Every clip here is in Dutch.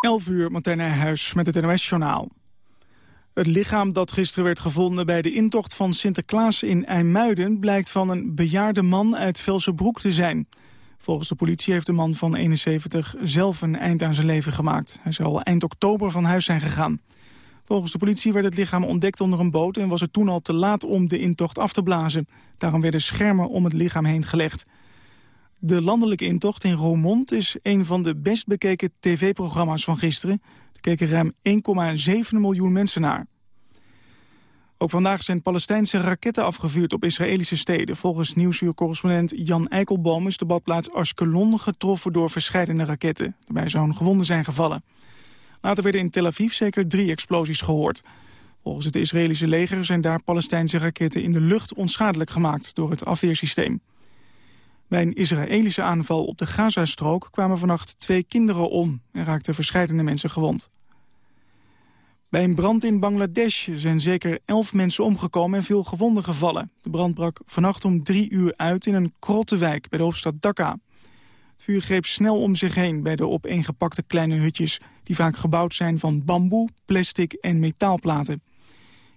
11 uur, Martijn Nijhuis met het NOS-journaal. Het lichaam dat gisteren werd gevonden bij de intocht van Sinterklaas in IJmuiden... blijkt van een bejaarde man uit Velsenbroek te zijn. Volgens de politie heeft de man van 71 zelf een eind aan zijn leven gemaakt. Hij zal eind oktober van huis zijn gegaan. Volgens de politie werd het lichaam ontdekt onder een boot... en was het toen al te laat om de intocht af te blazen. Daarom werden schermen om het lichaam heen gelegd. De landelijke intocht in Roermond is een van de best bekeken tv-programma's van gisteren. Er keken ruim 1,7 miljoen mensen naar. Ook vandaag zijn Palestijnse raketten afgevuurd op Israëlische steden. Volgens nieuwsuurcorrespondent Jan Eikelboom is de badplaats Ashkelon getroffen door verschillende raketten. Daarbij zouden gewonden zijn gevallen. Later werden in Tel Aviv zeker drie explosies gehoord. Volgens het Israëlische leger zijn daar Palestijnse raketten in de lucht onschadelijk gemaakt door het afweersysteem. Bij een Israëlische aanval op de Gazastrook kwamen vannacht twee kinderen om en raakten verscheidene mensen gewond. Bij een brand in Bangladesh zijn zeker elf mensen omgekomen en veel gewonden gevallen. De brand brak vannacht om drie uur uit in een krottenwijk bij de hoofdstad Dhaka. Het vuur greep snel om zich heen bij de opeengepakte kleine hutjes... die vaak gebouwd zijn van bamboe, plastic en metaalplaten.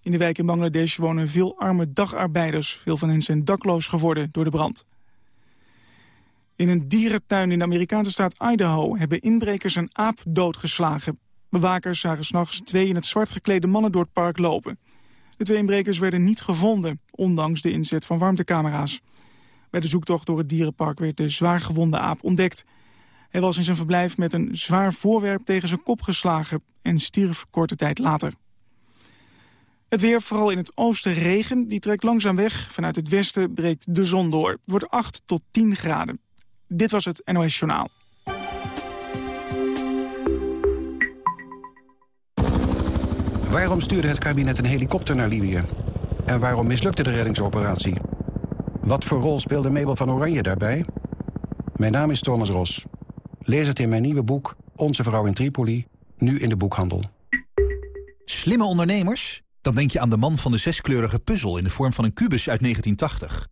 In de wijk in Bangladesh wonen veel arme dagarbeiders. Veel van hen zijn dakloos geworden door de brand. In een dierentuin in de Amerikaanse staat Idaho... hebben inbrekers een aap doodgeslagen. Bewakers zagen s'nachts twee in het zwart geklede mannen door het park lopen. De twee inbrekers werden niet gevonden, ondanks de inzet van warmtecamera's. Bij de zoektocht door het dierenpark werd de zwaargewonde aap ontdekt. Hij was in zijn verblijf met een zwaar voorwerp tegen zijn kop geslagen... en stierf korte tijd later. Het weer, vooral in het oosten regen, die trekt langzaam weg. Vanuit het westen breekt de zon door. Het wordt 8 tot 10 graden. Dit was het NOS Journaal. Waarom stuurde het kabinet een helikopter naar Libië? En waarom mislukte de reddingsoperatie? Wat voor rol speelde Mabel van Oranje daarbij? Mijn naam is Thomas Ros. Lees het in mijn nieuwe boek Onze Vrouw in Tripoli, nu in de boekhandel. Slimme ondernemers? Dan denk je aan de man van de zeskleurige puzzel in de vorm van een kubus uit 1980.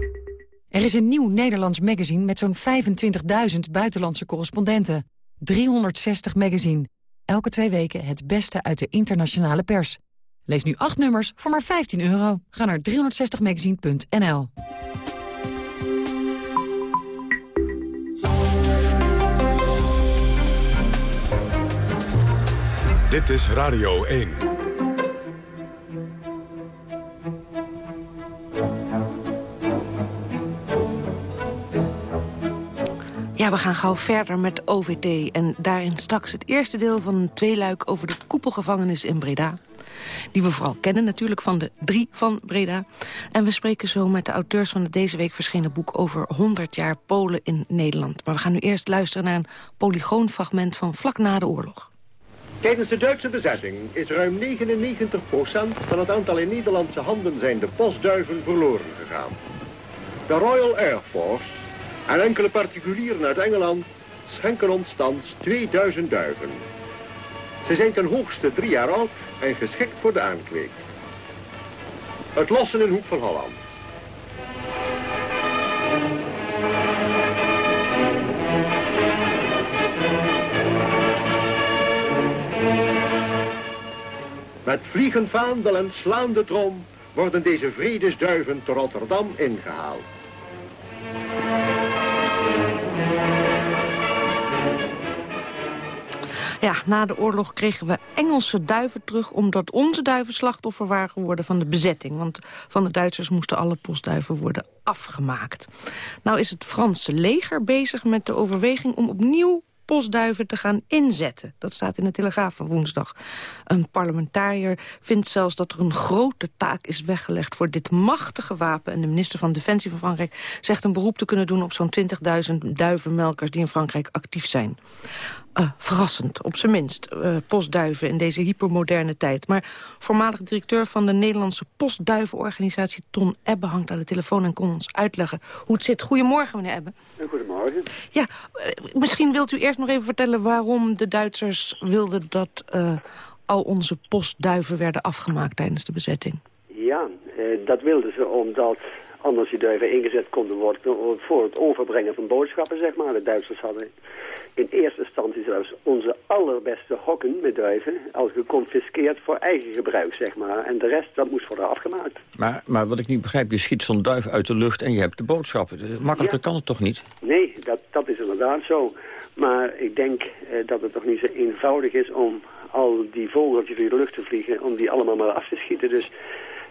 Er is een nieuw Nederlands magazine met zo'n 25.000 buitenlandse correspondenten. 360 magazine. Elke twee weken het beste uit de internationale pers. Lees nu acht nummers voor maar 15 euro. Ga naar 360magazine.nl. Dit is Radio 1. Ja, we gaan gauw verder met OVT. En daarin straks het eerste deel van een tweeluik over de koepelgevangenis in Breda. Die we vooral kennen natuurlijk van de drie van Breda. En we spreken zo met de auteurs van het deze week verschenen boek... over 100 jaar Polen in Nederland. Maar we gaan nu eerst luisteren naar een polygoonfragment van vlak na de oorlog. Tijdens de Duitse bezetting is ruim 99% van het aantal in Nederlandse handen zijnde postduiven verloren gegaan. De Royal Air Force en enkele particulieren uit Engeland schenken ons thans 2000 duiven. Ze zijn ten hoogste drie jaar oud en geschikt voor de aankweek. Het lossen in Hoek van Holland. Met vliegend vaandel en slaande trom worden deze vredesduiven te Rotterdam ingehaald. Ja, na de oorlog kregen we Engelse duiven terug... omdat onze duiven slachtoffer waren geworden van de bezetting. Want van de Duitsers moesten alle postduiven worden afgemaakt. Nou is het Franse leger bezig met de overweging om opnieuw postduiven te gaan inzetten. Dat staat in de Telegraaf van woensdag. Een parlementariër vindt zelfs dat er een grote taak is weggelegd... voor dit machtige wapen. En de minister van Defensie van Frankrijk zegt een beroep te kunnen doen... op zo'n 20.000 duivenmelkers die in Frankrijk actief zijn uh, verrassend, op zijn minst, uh, postduiven in deze hypermoderne tijd. Maar voormalig directeur van de Nederlandse postduivenorganisatie Ton Ebbe hangt aan de telefoon en kon ons uitleggen hoe het zit. Goedemorgen, meneer Ebbe. Goedemorgen. Ja, uh, misschien wilt u eerst nog even vertellen waarom de Duitsers wilden dat al onze postduiven werden afgemaakt tijdens de bezetting. Ja, dat wilden ze omdat anders die duiven ingezet konden worden voor het overbrengen van boodschappen, zeg maar. De Duitsers hadden in eerste instantie zelfs onze allerbeste hokken met duiven als geconfiskeerd voor eigen gebruik, zeg maar. En de rest, dat moest worden afgemaakt. Maar, maar wat ik niet begrijp, je schiet zo'n duif uit de lucht en je hebt de boodschappen. Makkelijker kan het toch niet? Nee, dat, dat is inderdaad zo. Maar ik denk eh, dat het toch niet zo eenvoudig is om al die vogeltjes in de lucht te vliegen, om die allemaal maar af te schieten. Dus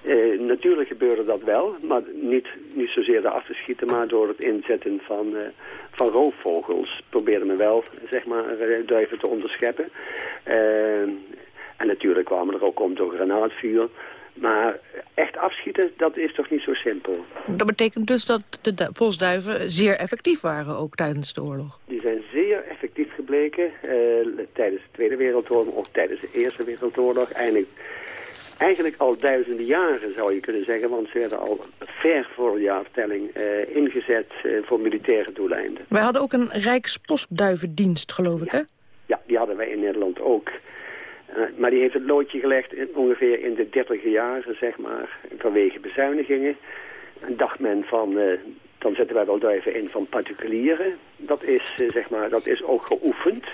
uh, natuurlijk gebeurde dat wel, maar niet, niet zozeer te schieten, maar door het inzetten van, uh, van roofvogels probeerden we wel, zeg maar, eh, duiven te onderscheppen. Uh, en natuurlijk kwamen er ook om door granaatvuur. Maar echt afschieten, dat is toch niet zo simpel. Dat betekent dus dat de postduiven zeer effectief waren, ook tijdens de oorlog? Die zijn zeer effectief gebleken tijdens de Tweede Wereldoorlog, ook tijdens de Eerste Wereldoorlog. Eindelijk eigenlijk al duizenden jaren zou je kunnen zeggen, want ze werden al ver voor de jaartelling uh, ingezet uh, voor militaire doeleinden. Wij hadden ook een Rijkspostduivendienst, geloof ik, ja. hè? Ja, die hadden wij in Nederland ook. Uh, maar die heeft het loodje gelegd in, ongeveer in de dertiger jaren, zeg maar, vanwege bezuinigingen. En dacht men van, dan zetten wij wel duiven in van particulieren. Dat is, zeg maar, dat is ook geoefend.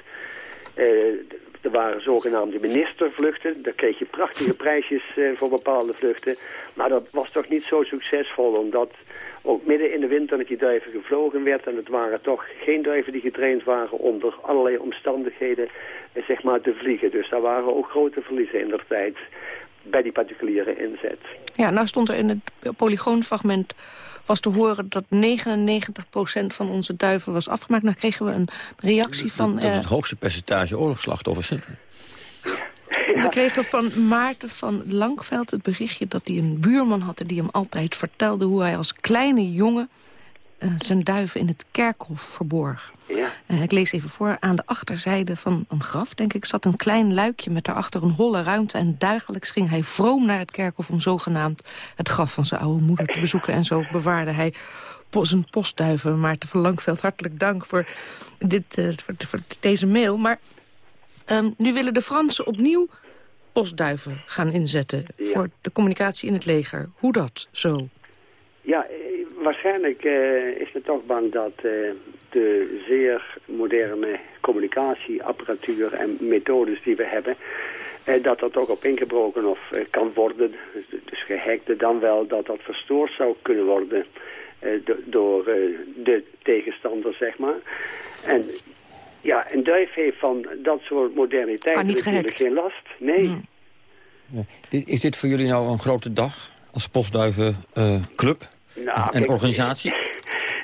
Er waren zogenaamde ministervluchten. Daar kreeg je prachtige prijsjes uh, voor bepaalde vluchten. Maar dat was toch niet zo succesvol. Omdat ook midden in de winter met die duiven gevlogen werd. En het waren toch geen duiven die getraind waren onder allerlei omstandigheden uh, zeg maar, te vliegen. Dus daar waren ook grote verliezen in de tijd bij die particuliere inzet. Ja, nou stond er in het polygoonfragment was te horen dat 99% van onze duiven was afgemaakt. Dan kregen we een reactie van... Dat, dat is het hoogste percentage oorlogsslachtoffers. We kregen van Maarten van Langveld het berichtje dat hij een buurman had... die hem altijd vertelde hoe hij als kleine jongen uh, zijn duiven in het kerkhof verborg. Ja. Uh, ik lees even voor. Aan de achterzijde van een graf, denk ik, zat een klein luikje met daarachter een holle ruimte. En dagelijks ging hij vroom naar het kerkhof om zogenaamd het graf van zijn oude moeder te bezoeken. En zo bewaarde hij zijn postduiven. Maarten van Langveld, hartelijk dank voor, dit, uh, voor, voor, deze mail. Maar um, nu willen de Fransen opnieuw postduiven gaan inzetten... Ja. voor de communicatie in het leger. Hoe dat zo? Ja, waarschijnlijk uh, is men toch bang dat uh, de zeer moderne communicatieapparatuur en methodes die we hebben, uh, dat dat ook op ingebroken of kan worden, dus gehackt, dan wel dat dat verstoord zou kunnen worden door de tegenstander, zeg maar. En ja, een duif heeft van dat soort moderniteit natuurlijk geen last. Nee. Hmm. Is dit voor jullie nou een grote dag als postduivenclub? Nou, en organisatie?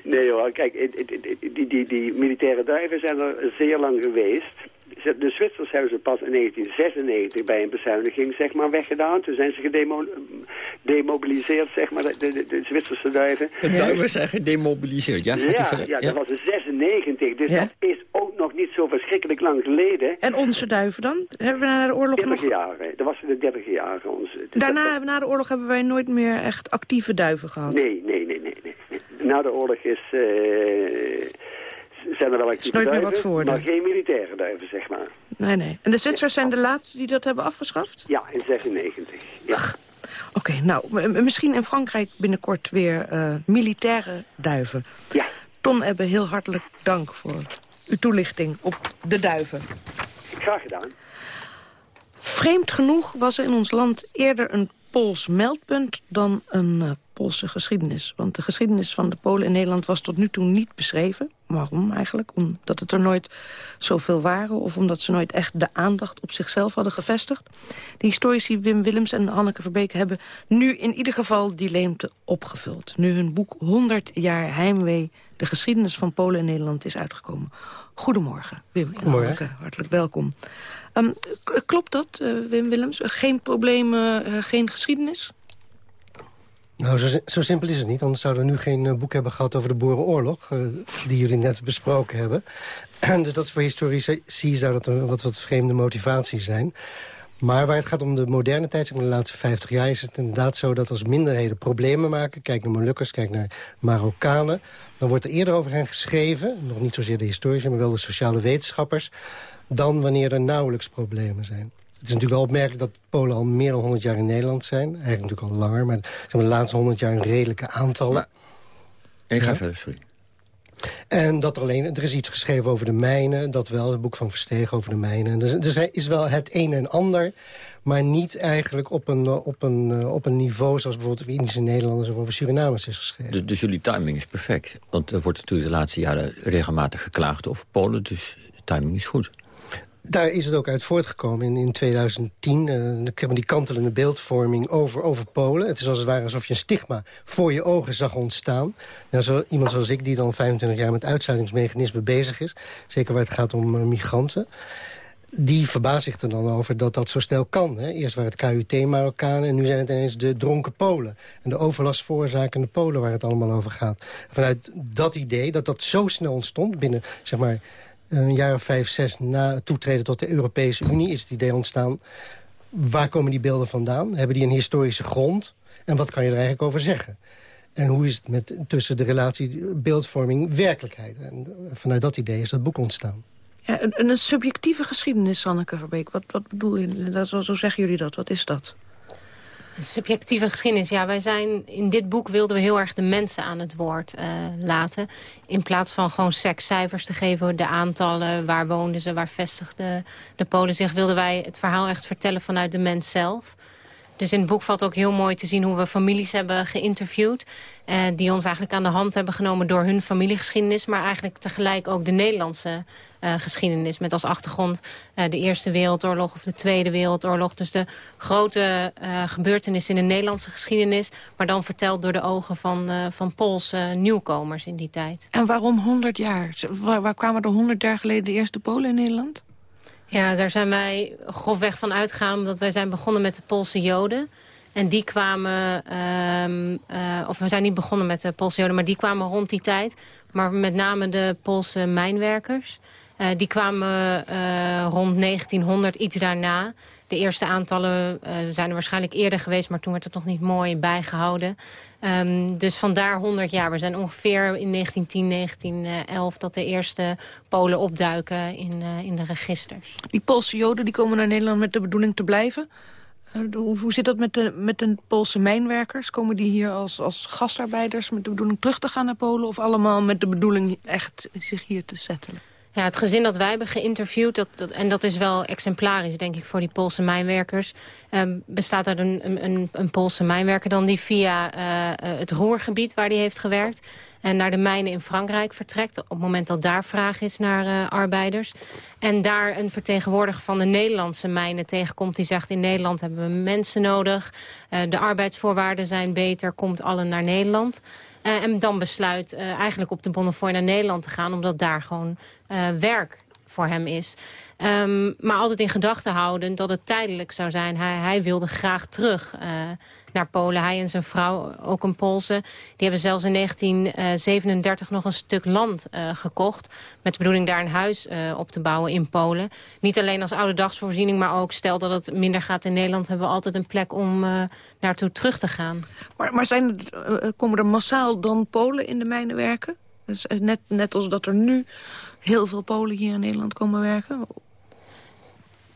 Nee hoor, kijk, die, die, die militaire duiven zijn er zeer lang geweest. De Zwitsers hebben ze pas in 1996 bij een bezuiniging zeg maar, weggedaan. Toen zijn ze gedemobiliseerd, zeg maar, de, de, de Zwitserse duiven. De duiven zijn gedemobiliseerd, ja? Ja, ja, ja, dat was in 96, dus ja? dat is ook nog niet zo verschrikkelijk lang geleden. En onze duiven dan? Hebben we na de oorlog 30 nog... jaren, dat was in de 30 jaren. Onze, dus Daarna, dat... na de oorlog hebben wij nooit meer echt actieve duiven gehad? Nee, nee, nee, nee. nee. Na de oorlog is... Uh, zijn er wel actieve duiven, maar geen militaire duiven, zeg maar. Nee, nee. En de Zwitsers zijn de laatste die dat hebben afgeschaft? Ja, in 96. Ja. Oké, okay, nou, misschien in Frankrijk binnenkort weer uh, militaire duiven. Ja. Ton Ebbe, heel hartelijk dank voor uw toelichting op de duiven. Graag gedaan. Vreemd genoeg was er in ons land eerder een Pools meldpunt dan een uh, Poolse geschiedenis. Want de geschiedenis van de Polen in Nederland was tot nu toe niet beschreven. Waarom eigenlijk? Omdat het er nooit zoveel waren... of omdat ze nooit echt de aandacht op zichzelf hadden gevestigd? De historici Wim Willems en Hanneke Verbeek hebben nu in ieder geval die leemte opgevuld. Nu hun boek 100 jaar heimwee, de geschiedenis van Polen en Nederland is uitgekomen. Goedemorgen, Wim en Hanneke. Hartelijk welkom. Ehm, klopt dat, uh, Wim Willems? Geen problemen, uh, geen geschiedenis? Nou, zo, simpel is het niet. Anders zouden we nu geen uh, boek hebben gehad over de Boerenoorlog... die jullie net besproken hebben. dus dat voor historici zou dat een wat, vreemde motivatie zijn. Maar waar het gaat om de moderne tijd, maar de laatste 50 jaar... is het inderdaad zo dat als minderheden problemen maken... kijk naar Molukkers, kijk naar Marokkanen... dan wordt er eerder over hen geschreven... nog niet zozeer de historici, maar wel de sociale wetenschappers... dan wanneer er nauwelijks problemen zijn. Het is natuurlijk wel opmerkelijk dat Polen al meer dan 100 jaar in Nederland zijn. Eigenlijk natuurlijk al langer, maar zeg maar, de laatste 100 jaar een redelijke aantallen. Ik ga verder, sorry. En dat alleen, er is iets geschreven over de mijnen, dat wel, het boek van Verstegen over de mijnen. Dus, is wel het een en ander, maar niet eigenlijk op een, op een, op een niveau... zoals bijvoorbeeld over Indische Nederlanders of over Surinamers is geschreven. Dus, dus jullie timing is perfect. Want er wordt natuurlijk de laatste jaren regelmatig geklaagd over Polen... dus de timing is goed daar is het ook uit voortgekomen in, in 2010. Uh, die kantelende beeldvorming over, over Polen. Het is als het ware alsof je een stigma voor je ogen zag ontstaan. Nou, zo, iemand zoals ik, die dan 25 jaar met uitsluitingsmechanismen bezig is... zeker waar het gaat om uh, migranten... die verbaast zich er dan over dat dat zo snel kan. Hè? Eerst waren het KUT-Marokkanen en nu zijn het ineens de dronken Polen. En de overlast veroorzakende Polen waar het allemaal over gaat. Vanuit dat idee, dat dat zo snel ontstond binnen... zeg maar een jaar of vijf, zes na het toetreden tot de Europese Unie... is het idee ontstaan, waar komen die beelden vandaan? Hebben die een historische grond? En wat kan je er eigenlijk over zeggen? En hoe is het met, tussen de relatie beeldvorming werkelijkheid? En vanuit dat idee is dat boek ontstaan. Ja, een, een subjectieve geschiedenis, Sanneke Verbeek. Wat, wat bedoel je? Dat, zo, zo zeggen jullie dat. Wat is dat? Subjectieve geschiedenis, ja. Wij zijn, in dit boek wilden we heel erg de mensen aan het woord uh, laten. In plaats van gewoon sekscijfers te geven, de aantallen, waar woonden ze, waar vestigden de Polen zich, wilden wij het verhaal echt vertellen vanuit de mens zelf. Dus in het boek valt ook heel mooi te zien hoe we families hebben geïnterviewd. Uh, die ons eigenlijk aan de hand hebben genomen door hun familiegeschiedenis. Maar eigenlijk tegelijk ook de Nederlandse uh, geschiedenis. Met als achtergrond uh, de Eerste Wereldoorlog of de Tweede Wereldoorlog. Dus de grote gebeurtenissen in de Nederlandse geschiedenis. Maar dan verteld door de ogen van, van Poolse nieuwkomers in die tijd. En waarom 100 jaar? Waar, waar kwamen er 100 jaar geleden de eerste Polen in Nederland? Ja, daar zijn wij grofweg van uitgegaan... omdat wij zijn begonnen met de Poolse Joden. En die kwamen, um, uh, of we zijn niet begonnen met de Poolse Joden... maar die kwamen rond die tijd. Maar met name de Poolse mijnwerkers. Uh, die kwamen uh, rond 1900, iets daarna. De eerste aantallen zijn er waarschijnlijk eerder geweest... maar toen werd het nog niet mooi bijgehouden. Um, dus vandaar 100 jaar. We zijn ongeveer in 1910, 1911 dat de eerste Polen opduiken in, uh, in de registers. Die Poolse Joden die komen naar Nederland met de bedoeling te blijven? Hoe, hoe zit dat met de, met de Poolse mijnwerkers? Komen die hier als, als gastarbeiders met de bedoeling terug te gaan naar Polen... of allemaal met de bedoeling echt zich hier te settelen? Ja, het gezin dat wij hebben geïnterviewd, dat, en dat is wel exemplarisch denk ik voor die Poolse mijnwerkers, um, bestaat uit een, een, een Poolse mijnwerker dan die via uh, het Roergebied waar die heeft gewerkt en naar de mijnen in Frankrijk vertrekt op het moment dat daar vraag is naar uh, arbeiders. En daar een vertegenwoordiger van de Nederlandse mijnen tegenkomt die zegt in Nederland hebben we mensen nodig, de arbeidsvoorwaarden zijn beter, komt allen naar Nederland. Uh, en dan besluit uh, eigenlijk op de Bonnefoy naar Nederland te gaan... omdat daar gewoon uh, werk voor hem is. Um, maar altijd in gedachten houden dat het tijdelijk zou zijn. Hij, hij wilde graag terug naar Polen. Hij en zijn vrouw, ook een Poolse, die hebben zelfs in 1937 nog een stuk land uh, gekocht. Met de bedoeling daar een huis uh, op te bouwen in Polen. Niet alleen als oude dagsvoorziening, maar ook stel dat het minder gaat in Nederland... hebben we altijd een plek om naartoe terug te gaan. Maar, maar zijn, komen er massaal dan Polen in de mijnen werken? Dus net, net als dat er nu heel veel Polen hier in Nederland komen werken?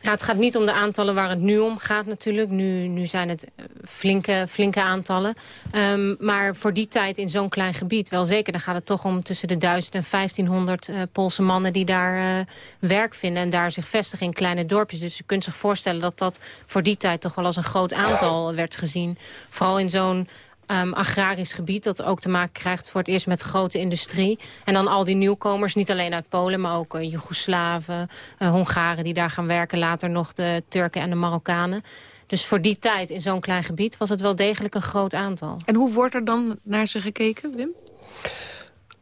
Ja, het gaat niet om de aantallen waar het nu om gaat natuurlijk. Nu, nu zijn het eh, flinke, flinke aantallen. Um, maar voor die tijd in zo'n klein gebied, wel zeker... dan gaat het toch om tussen de 1000 en 1500 uh, Poolse mannen... die daar uh, werk vinden en daar zich vestigen in kleine dorpjes. Dus je kunt zich voorstellen dat dat voor die tijd... toch wel als een groot aantal werd gezien. Vooral in zo'n um, agrarisch gebied... dat ook te maken krijgt voor het eerst met grote industrie. En dan al die nieuwkomers, niet alleen uit Polen... maar ook uh, Joegoslaven, uh, Hongaren die daar gaan werken... later nog de Turken en de Marokkanen. Dus voor die tijd in zo'n klein gebied was het wel degelijk een groot aantal. En hoe wordt er dan naar ze gekeken, Wim?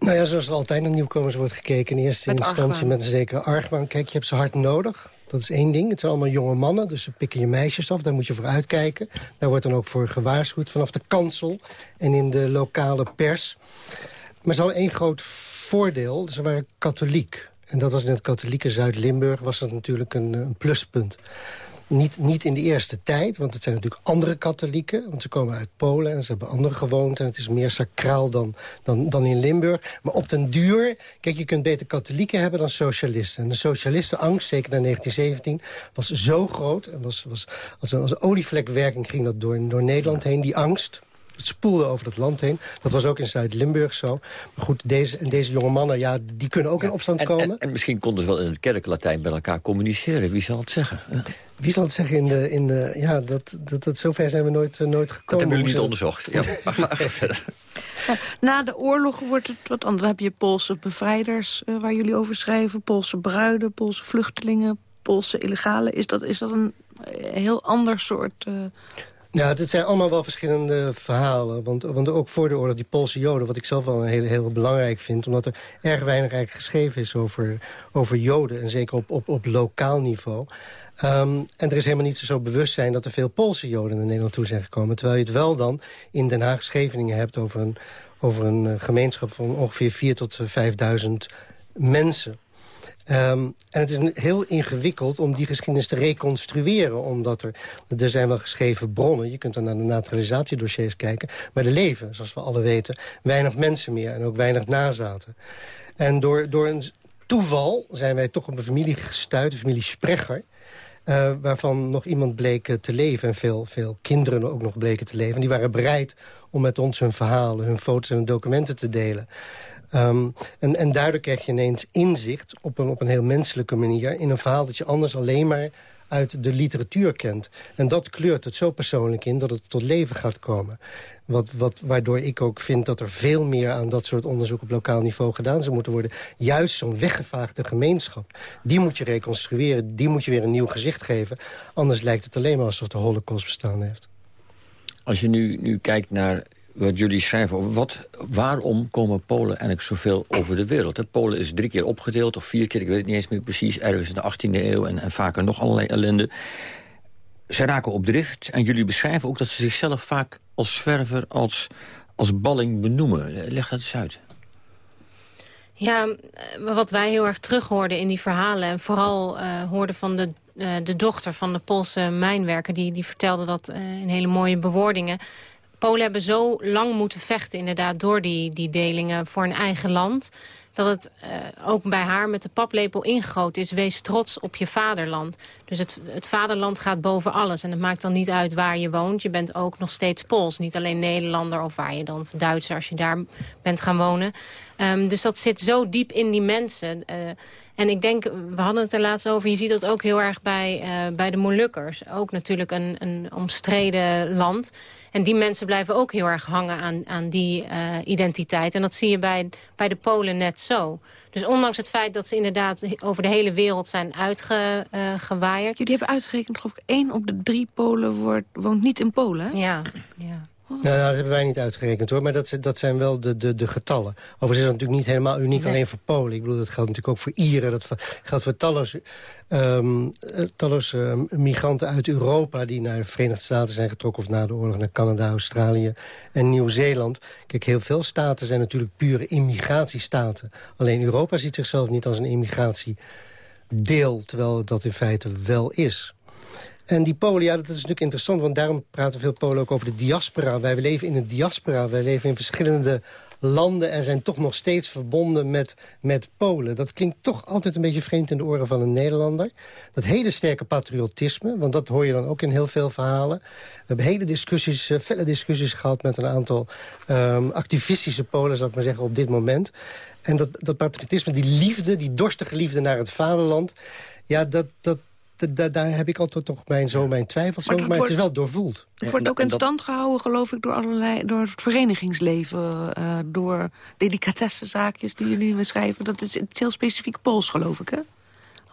Nou ja, zoals er altijd naar nieuwkomers wordt gekeken... in eerste Met instantie argwaan. met een zekere argwaan. Kijk, je hebt ze hard nodig. Dat is één ding. Het zijn allemaal jonge mannen, dus ze pikken je meisjes af. Daar moet je voor uitkijken. Daar wordt dan ook voor gewaarschuwd vanaf de kansel en in de lokale pers. Maar ze hadden één groot voordeel. Ze waren katholiek. En dat was in het katholieke Zuid-Limburg was dat natuurlijk een, een pluspunt. Niet, niet in de eerste tijd, want het zijn natuurlijk andere katholieken. Want ze komen uit Polen en ze hebben andere gewoonten. En het is meer sacraal dan, dan, dan in Limburg. Maar op den duur, kijk, je kunt beter katholieken hebben dan socialisten. En de socialistenangst, zeker na 1917, was zo groot. En was, was, als, een, als een olievlekwerking ging dat door, door Nederland heen, die angst. Het spoelde over het land heen. Dat was ook in Zuid-Limburg zo. Maar goed, deze, en deze jonge mannen, ja, die kunnen ook in opstand En, komen. en, en misschien konden ze wel in het kerklatijn bij elkaar communiceren. Wie zal het zeggen? Wie zal het zeggen in de... In de ja, dat, dat, dat, zover zijn we nooit, uh, nooit gekomen. Dat hebben jullie niet onderzocht. Ja, maar, verder. Ja, na de oorlog wordt het wat anders. Dan heb je Poolse bevrijders uh, waar jullie over schrijven. Poolse bruiden, Poolse vluchtelingen, Poolse illegale. Is dat, is dat een uh, heel ander soort... Ja, het zijn allemaal wel verschillende verhalen. Want, want ook voor de oorlog, die Poolse joden... wat ik zelf wel een heel, heel belangrijk vind... omdat er erg weinig eigenlijk geschreven is over, over joden... en zeker op, op, op lokaal niveau... Um, en er is helemaal niet zo bewustzijn dat er veel Poolse joden naar Nederland toe zijn gekomen. Terwijl je het wel dan in Den Haag Scheveningen hebt over een, over een uh, gemeenschap van ongeveer 4.000 tot 5.000 mensen. Um, en het is heel ingewikkeld om die geschiedenis te reconstrueren. Omdat er, er zijn wel geschreven bronnen. Je kunt dan naar de naturalisatiedossiers kijken. Maar er leven, zoals we alle weten, weinig mensen meer. En ook weinig nazaten. En door, door een toeval zijn wij toch op een familie gestuurd. De familie Sprecher. Uh, waarvan nog iemand bleek te leven. En veel, veel kinderen ook nog bleken te leven. En die waren bereid om met ons hun verhalen, hun foto's en documenten te delen. Um, en, en daardoor krijg je ineens inzicht op een, op een heel menselijke manier... in een verhaal dat je anders alleen maar uit de literatuur kent. En dat kleurt het zo persoonlijk in dat het tot leven gaat komen. Wat, wat, waardoor ik ook vind dat er veel meer aan dat soort onderzoek op lokaal niveau gedaan zou moeten worden. Juist zo'n weggevaagde gemeenschap. Die moet je reconstrueren, die moet je weer een nieuw gezicht geven. Anders lijkt het alleen maar alsof de holocaust bestaan heeft. Als je nu, nu kijkt naar wat jullie schrijven. Wat, waarom komen Polen eigenlijk zoveel over de wereld? Polen is drie keer opgedeeld, of vier keer, ik weet het niet eens meer precies... ergens in de 18e eeuw en, en vaker nog allerlei ellende. Zij raken op drift en jullie beschrijven ook dat ze zichzelf vaak als zwerver, als, als balling benoemen. Leg dat eens uit. Ja, wat wij heel erg terug hoorden in die verhalen... en vooral uh, hoorden van de, uh, de dochter van de Poolse mijnwerker... die, die vertelde dat in hele mooie bewoordingen... Polen hebben zo lang moeten vechten inderdaad door die, die delingen voor een eigen land dat het uh, ook bij haar met de paplepel ingegoten is... wees trots op je vaderland. Dus het, het vaderland gaat boven alles. En het maakt dan niet uit waar je woont. Je bent ook nog steeds Pools. Niet alleen Nederlander of waar je dan Duitser als je daar bent gaan wonen. Um, dus dat zit zo diep in die mensen... Uh, en ik denk, we hadden het er laatst over... je ziet dat ook heel erg bij, uh, bij de Molukkers. Ook natuurlijk een, een omstreden land. En die mensen blijven ook heel erg hangen aan, aan die uh, identiteit. En dat zie je bij, bij de Polen net zo. Dus ondanks het feit dat ze inderdaad over de hele wereld zijn uitgewaaid... Uh, Jullie hebben uitgerekend, geloof ik, één op de drie Polen wordt, woont niet in Polen, hè? Ja, ja. Nou, nou, dat hebben wij niet uitgerekend hoor, maar dat, dat zijn wel de, de, de getallen. Overigens is dat natuurlijk niet helemaal uniek nee. alleen voor Polen. Ik bedoel, dat geldt natuurlijk ook voor Ieren, dat geldt voor talloze, um, talloze um, migranten uit Europa... die naar de Verenigde Staten zijn getrokken of na de oorlog naar Canada, Australië en Nieuw-Zeeland. Kijk, heel veel staten zijn natuurlijk pure immigratiestaten. Alleen Europa ziet zichzelf niet als een immigratiedeel, terwijl dat in feite wel is. En die Polen, ja, dat is natuurlijk interessant, want daarom praten veel Polen ook over de diaspora. Wij leven in een diaspora, wij leven in verschillende landen en zijn toch nog steeds verbonden met, met Polen. Dat klinkt toch altijd een beetje vreemd in de oren van een Nederlander. Dat hele sterke patriotisme, want dat hoor je dan ook in heel veel verhalen. We hebben hele discussies, uh, felle discussies gehad met een aantal um, activistische Polen, zou ik maar zeggen, op dit moment. En dat, dat patriotisme, die liefde, die dorstige liefde naar het vaderland... ja, dat, dat, daar heb ik altijd toch mijn, zo mijn twijfels over. Maar het is wel doorvoeld. Het wordt ook in stand gehouden, geloof ik, door, allerlei, door het verenigingsleven. Uh, door delicatessenzaakjes die jullie beschrijven. Dat is, het is heel specifiek Pools, geloof ik, hè?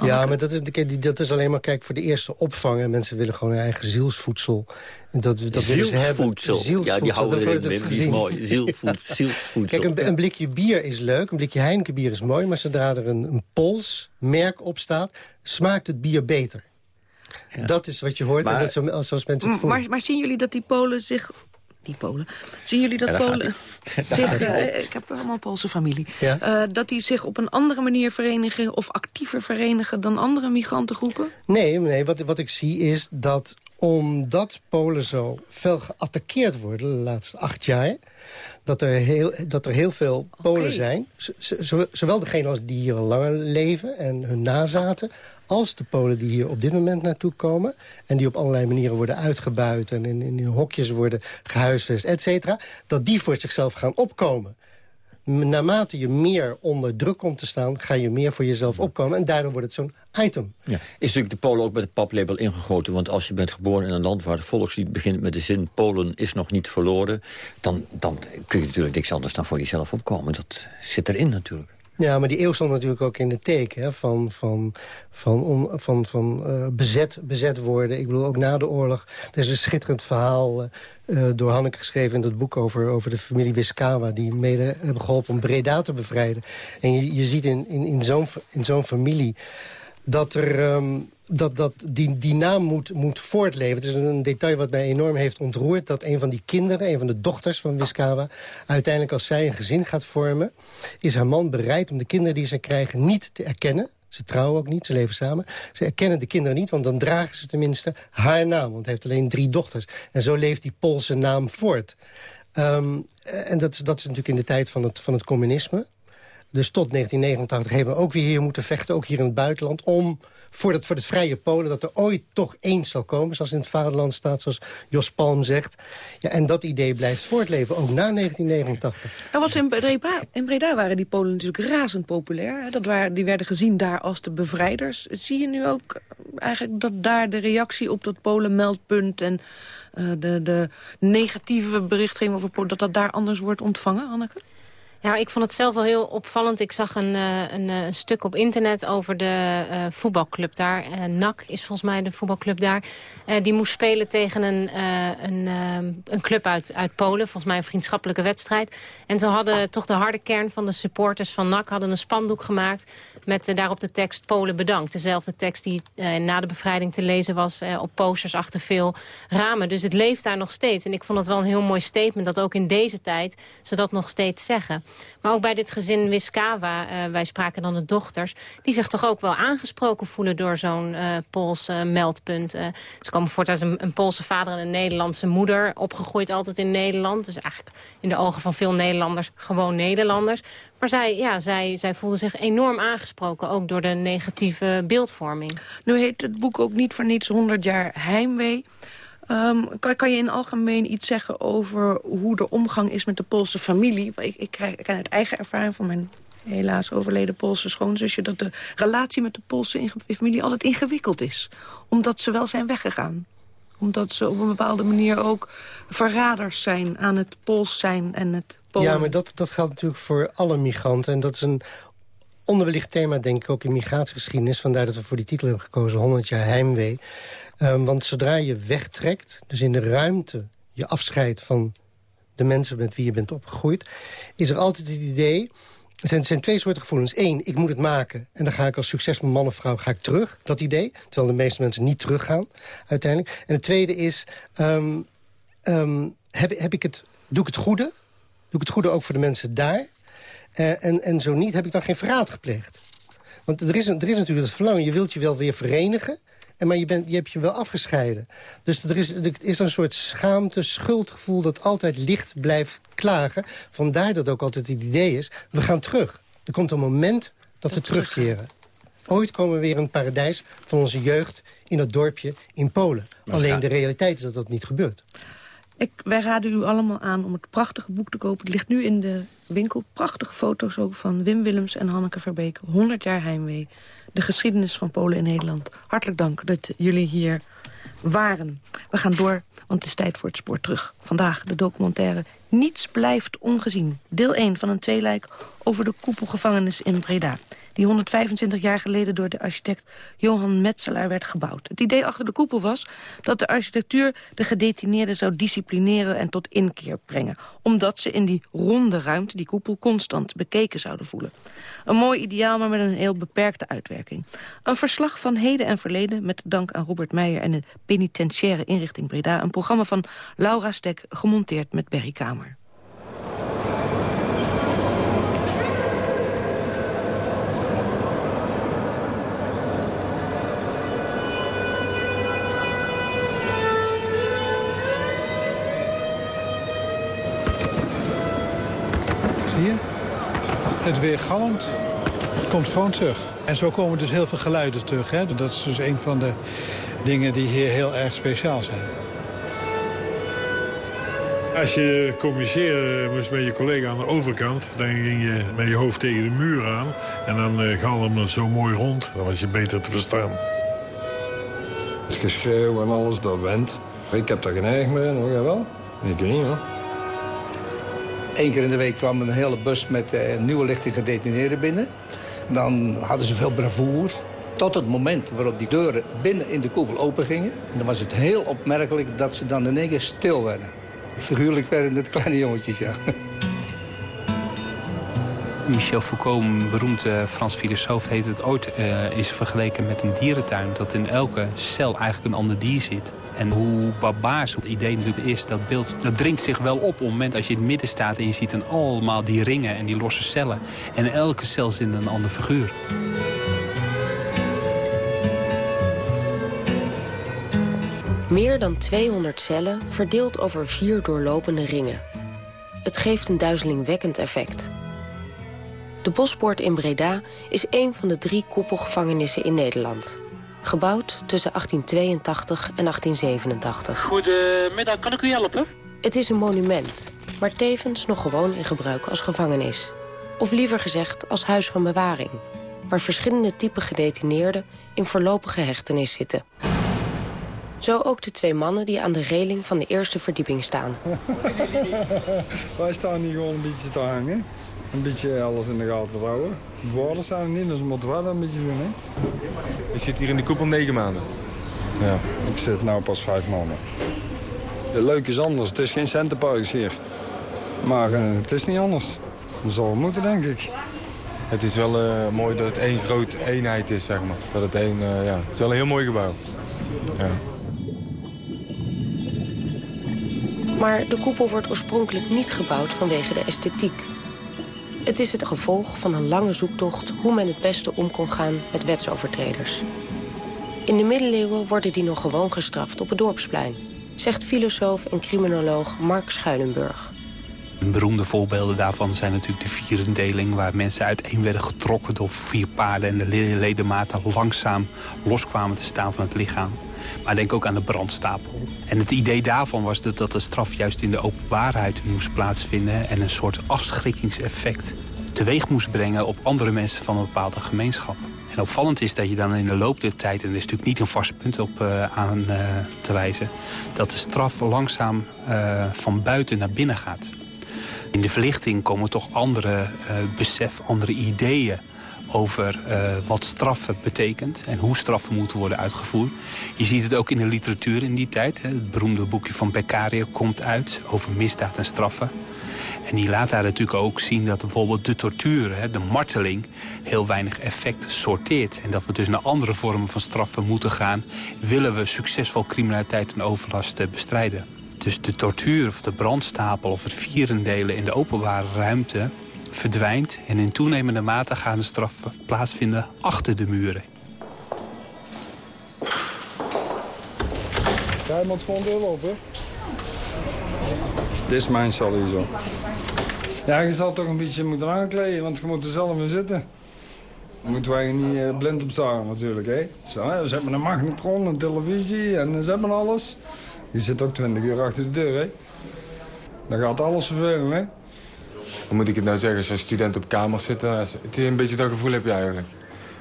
Ja, maar dat is, dat is alleen maar kijk voor de eerste opvang. En mensen willen gewoon hun eigen zielsvoedsel. Dat, dat zielsvoedsel. Zielsvoedsel. Ja, die houden we erin. Die is mooi. Zielvoedsel. Kijk, een, een, blikje bier is leuk. Een blikje Heineken bier is mooi. Maar zodra er een, een Pools merk op staat... smaakt het bier beter. Dat is wat je hoort en dat is zoals mensen het voelen. Maar, maar zien jullie dat die Polen zich die Polen. Zien jullie dat Polen zich, uh, ik heb allemaal Poolse familie, uh, dat die zich op een andere manier verenigen of actiever verenigen dan andere migrantengroepen? Nee, nee wat, wat ik zie is dat omdat Polen zo fel geattakeerd worden de laatste acht jaar dat er heel, dat er heel veel Polen zijn. Zowel degenen die hier al langer leven en hun nazaten... als de Polen die hier op dit moment naartoe komen... en die op allerlei manieren worden uitgebuit... en in, in hokjes worden gehuisvest, et cetera... dat die voor zichzelf gaan opkomen naarmate je meer onder druk komt te staan... ga je meer voor jezelf opkomen. En daardoor wordt het zo'n item. Ja. Is natuurlijk de Polen ook met het paplepel ingegoten. Want als je bent geboren in een land waar het volkslied begint met de zin... Polen is nog niet verloren... dan, dan kun je natuurlijk niks anders dan voor jezelf opkomen. Dat zit erin natuurlijk. Ja, maar die eeuw stond natuurlijk ook in de teken van, van, van, van, van uh, bezet, bezet worden. Ik bedoel, ook na de oorlog. Er is een schitterend verhaal uh, door Hanneke geschreven in dat boek over, over de familie Wiskawa... die mede hebben geholpen om Breda te bevrijden. En je, je ziet in, in, in zo'n zo'n familie dat er... Um, dat, dat die, die naam moet, moet voortleven. Het is een detail wat mij enorm heeft ontroerd... dat een van die kinderen, een van de dochters van Wiskawa... uiteindelijk als zij een gezin gaat vormen... is haar man bereid om de kinderen die ze krijgen niet te erkennen. Ze trouwen ook niet, ze leven samen. Ze erkennen de kinderen niet, want dan dragen ze tenminste haar naam. Want hij heeft alleen drie dochters. En zo leeft die Poolse naam voort. Um, en dat is, dat is natuurlijk in de tijd van het, van het communisme. Dus tot 1989 hebben we ook weer hier moeten vechten, ook hier in het buitenland... om voor het, voor het vrije Polen dat er ooit toch eens zal komen... zoals in het vaderland staat, zoals Jos Palm zegt. Ja, en dat idee blijft voortleven, ook na 1989. Nou, was in, Breda, in Breda waren die Polen natuurlijk razend populair. Dat waren, die werden gezien daar als de bevrijders. Zie je nu ook eigenlijk dat daar de reactie op dat Polen-meldpunt... en uh, de, de negatieve berichtgeving over Polen... dat dat daar anders wordt ontvangen, Anneke? Ja, ik vond het zelf wel heel opvallend. Ik zag een, uh, een, een, stuk op internet over de uh, voetbalclub daar. Uh, NAC is volgens mij de voetbalclub daar. die moest spelen tegen een, een, een club uit, uit Polen. Volgens mij een vriendschappelijke wedstrijd. En ze hadden toch de harde kern van de supporters van NAC... hadden een spandoek gemaakt met daarop de tekst Polen bedankt. Dezelfde tekst die na de bevrijding te lezen was... op posters achter veel ramen. Dus het leeft daar nog steeds. En ik vond het wel een heel mooi statement dat ook in deze tijd... ze dat nog steeds zeggen. Maar ook bij dit gezin Wiskawa, uh, wij spraken dan de dochters... die zich toch ook wel aangesproken voelen door zo'n uh, Pools uh, meldpunt. ze komen voort als een, een, Poolse vader en een Nederlandse moeder... opgegroeid altijd in Nederland. Dus eigenlijk in de ogen van veel Nederlanders gewoon Nederlanders. Maar zij, ja, zij, zij voelden zich enorm aangesproken, ook door de negatieve beeldvorming. Nu heet het boek ook niet voor niets 100 jaar heimwee... Um, kan, je in algemeen iets zeggen over hoe de omgang is met de Poolse familie? Ik, ik, ik ken uit eigen ervaring van mijn helaas overleden Poolse schoonzusje... dat de relatie met de Poolse familie altijd ingewikkeld is. Omdat ze wel zijn weggegaan. Omdat ze op een bepaalde manier ook verraders zijn aan het Pools zijn en het. Ja, maar dat, dat geldt natuurlijk voor alle migranten. En dat is een onderbelicht thema, denk ik, ook in migratiegeschiedenis. Vandaar dat we voor die titel hebben gekozen, 100 jaar heimwee. Um, want zodra je wegtrekt, dus in de ruimte je afscheidt van de mensen met wie je bent opgegroeid... is er altijd het idee... Er zijn, zijn twee soorten gevoelens. Eén, ik moet het maken en dan ga ik als succesvol man of vrouw ga ik terug. Dat idee. Terwijl de meeste mensen niet teruggaan uiteindelijk. En het tweede is, um, um, heb, heb ik het, doe ik het goede? Doe ik het goede ook voor de mensen daar? Uh, en, en zo niet, heb ik dan geen verraad gepleegd? Want er is, er is natuurlijk het verlangen, je wilt je wel weer verenigen... En maar je, bent, je hebt je wel afgescheiden. Dus er is, er is een soort schaamte, schuldgevoel... dat altijd licht blijft klagen. Vandaar dat ook altijd het idee is, we gaan terug. Er komt een moment dat we terugkeren. Ooit komen we weer in het paradijs van onze jeugd... in dat dorpje in Polen. Alleen de realiteit is dat dat niet gebeurt. Ik, wij raden u allemaal aan om het prachtige boek te kopen. Het ligt nu in de winkel. Prachtige foto's ook van Wim Willems en Hanneke Verbeek. 100 jaar heimwee. De geschiedenis van Polen in Nederland. Hartelijk dank dat jullie hier waren. We gaan door, want het is tijd voor het spoor terug. Vandaag de documentaire Niets blijft ongezien. Deel 1 van een tweeluik over de koepelgevangenis in Breda die 125 jaar geleden door de architect Johan Metzelaar werd gebouwd. Het idee achter de koepel was dat de architectuur de gedetineerden zou disciplineren en tot inkeer brengen. Omdat ze in die ronde ruimte, die koepel, constant bekeken zouden voelen. Een mooi ideaal, maar met een heel beperkte uitwerking. Een verslag van heden en verleden, met dank aan Robert Meijer en de penitentiaire inrichting Breda. Een programma van Laura Stek, gemonteerd met Berry Kamer. Het weergalmt komt gewoon terug. En zo komen dus heel veel geluiden terug. Hè? Dat is dus een van de dingen die hier heel erg speciaal zijn. Als je communiceren moest met je collega aan de overkant... dan ging je met je hoofd tegen de muur aan. En dan uh, galmde het zo mooi rond. Dan was je beter te verstaan. Het geschreeuw en alles, dat went. Ik heb daar geen eigen meer in, hoor. Jij wel? Ik niet, hoor. Eén keer in de week kwam een hele bus met uh, nieuwe lichting gedetineerden binnen. Dan hadden ze veel bravoer. Tot het moment waarop die deuren binnen in de koepel open gingen. En dan was het heel opmerkelijk dat ze dan in één keer stil werden. Figuurlijk werden het kleine jongetjes, ja. Michel Foucault, een beroemde Frans filosoof, heeft het ooit uh, is vergeleken met een dierentuin. Dat in elke cel eigenlijk een ander dier zit. En hoe barbaars het idee natuurlijk is, dat beeld, dat dringt zich wel op op het moment als je in het midden staat en je ziet dan allemaal die ringen en die losse cellen. En elke cel zit een ander figuur. Meer dan 200 cellen verdeeld over vier doorlopende ringen. Het geeft een duizelingwekkend effect. De Bospoort in Breda is een van de drie koepelgevangenissen in Nederland. Gebouwd tussen 1882 en 1887. Goedemiddag, kan ik u helpen? Het is een monument, maar tevens nog gewoon in gebruik als gevangenis. Of liever gezegd als huis van bewaring. Waar verschillende typen gedetineerden in voorlopige hechtenis zitten. Zo ook de twee mannen die aan de reling van de eerste verdieping staan. Wij staan hier gewoon een beetje te hangen. Een beetje alles in de gaten houden. De woorden staan er niet, dus moeten we dat een beetje doen. Hè? Je zit hier in de koepel negen maanden. Ja, ik zit nu pas vijf maanden. De leuk is anders. Het is geen centenpark hier. Maar uh, het is niet anders. Dat zal moeten, denk ik. Het is wel uh, mooi dat het één grote eenheid is, zeg maar. Dat het, één, uh, ja, het is wel een heel mooi gebouw. Ja. Maar de koepel wordt oorspronkelijk niet gebouwd vanwege de esthetiek. Het is het gevolg van een lange zoektocht hoe men het beste om kon gaan met wetsovertreders. In de middeleeuwen worden die nog gewoon gestraft op het dorpsplein, zegt filosoof en criminoloog Mark Schuilenburg. Beroemde voorbeelden daarvan zijn natuurlijk de vierendeling... waar mensen uiteen werden getrokken door vier paarden... en de ledematen langzaam loskwamen te staan van het lichaam. Maar denk ook aan de brandstapel. En het idee daarvan was dat, dat de straf juist in de openbaarheid moest plaatsvinden... en een soort afschrikkingseffect teweeg moest brengen op andere mensen van een bepaalde gemeenschap. En opvallend is dat je dan in de loop der tijd, en er is natuurlijk niet een vast punt op uh, aan uh, te wijzen... dat de straf langzaam uh, van buiten naar binnen gaat. In de verlichting komen toch andere besef, andere ideeën over uh, wat straffen betekent en hoe straffen moeten worden uitgevoerd. Je ziet het ook in de literatuur in die tijd. Hè. Het beroemde boekje van Beccaria komt uit over misdaad en straffen. En die laat daar natuurlijk ook zien dat bijvoorbeeld de tortuur, hè, de marteling, heel weinig effect sorteert. En dat we dus naar andere vormen van straffen moeten gaan, willen we succesvol criminaliteit en overlast bestrijden. Dus de tortuur of de brandstapel of het vierendelen in de openbare ruimte verdwijnt... en in toenemende mate gaan de straffen plaatsvinden achter de muren. Jij moet gewoon doorlopen. Dit is mijn cel hier zo. Ja, je zal toch een beetje moeten aankleden, want je moet er zelf in zitten. Dan moeten wij niet uh, blind op staan natuurlijk. Hè? Zo, ze hebben een magnetron, een televisie en ze hebben alles. Je zit ook 20 uur achter de deur. Hè? Dan gaat alles vervelen, hè? Hoe moet ik het nou zeggen? Als je student op kamer zit, het een beetje dat gevoel heb je eigenlijk.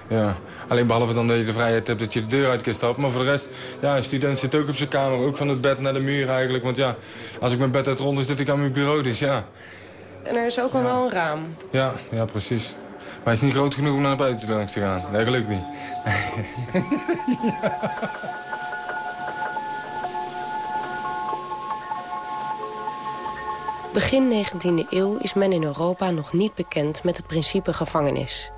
Ja. Alleen behalve dan dat je de vrijheid hebt dat je de deur uit kan stappen. Maar voor de rest, ja, een student zit ook op zijn kamer. Ook van het bed naar de muur eigenlijk. Want ja, als ik mijn bed uit rond is, zit ik aan mijn bureau. Dus ja. En er is ook al wel een raam. Ja, ja, precies. Maar hij is niet groot genoeg om naar buiten langs te gaan. Nee, gelukkig niet. ja. Begin 19e eeuw is men in Europa nog niet bekend met het principe gevangenis.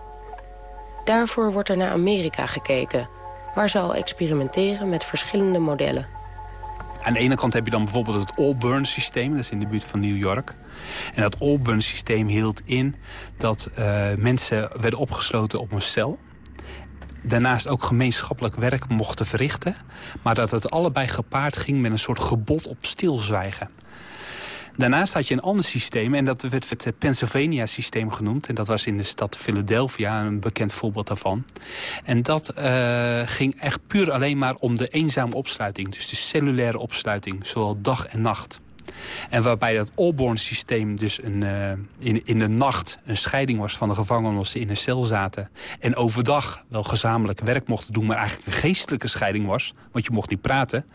Daarvoor wordt er naar Amerika gekeken, waar ze al experimenteren met verschillende modellen. Aan de ene kant heb je dan bijvoorbeeld het Allburn-systeem. Dat is in de buurt van New York. En dat Allburn-systeem hield in dat uh, mensen werden opgesloten op een cel. Daarnaast ook gemeenschappelijk werk mochten verrichten. Maar dat het allebei gepaard ging met een soort gebod op stilzwijgen. Daarnaast had je een ander systeem en dat werd het Pennsylvania-systeem genoemd. En dat was in de stad Philadelphia een bekend voorbeeld daarvan. En dat uh, ging echt puur alleen maar om de eenzame opsluiting. Dus de cellulaire opsluiting, zowel dag en nacht. En waarbij dat Allborn-systeem dus een, uh, in, in de nacht een scheiding was van de gevangenen als ze in een cel zaten. En overdag wel gezamenlijk werk mochten doen, maar eigenlijk een geestelijke scheiding was. Want je mocht niet praten.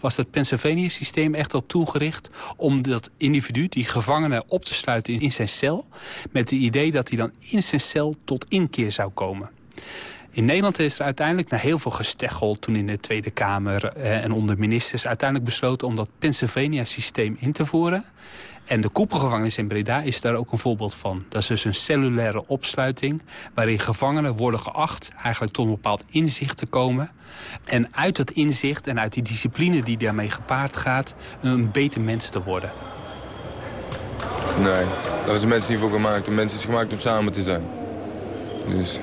Was dat Pennsylvania-systeem echt op toegericht om dat individu, die gevangene, op te sluiten in, in zijn cel. Met het idee dat hij dan in zijn cel tot inkeer zou komen. In Nederland is er uiteindelijk na heel veel gesteggel... toen in de Tweede Kamer eh, en onder ministers... uiteindelijk besloten om dat Pennsylvania-systeem in te voeren. En de koepelgevangenis in Breda is daar ook een voorbeeld van. Dat is dus een cellulaire opsluiting... waarin gevangenen worden geacht eigenlijk tot een bepaald inzicht te komen. En uit dat inzicht en uit die discipline die daarmee gepaard gaat... een beter mens te worden. Nee, daar is de mens niet voor gemaakt. De mens is gemaakt om samen te zijn. Dus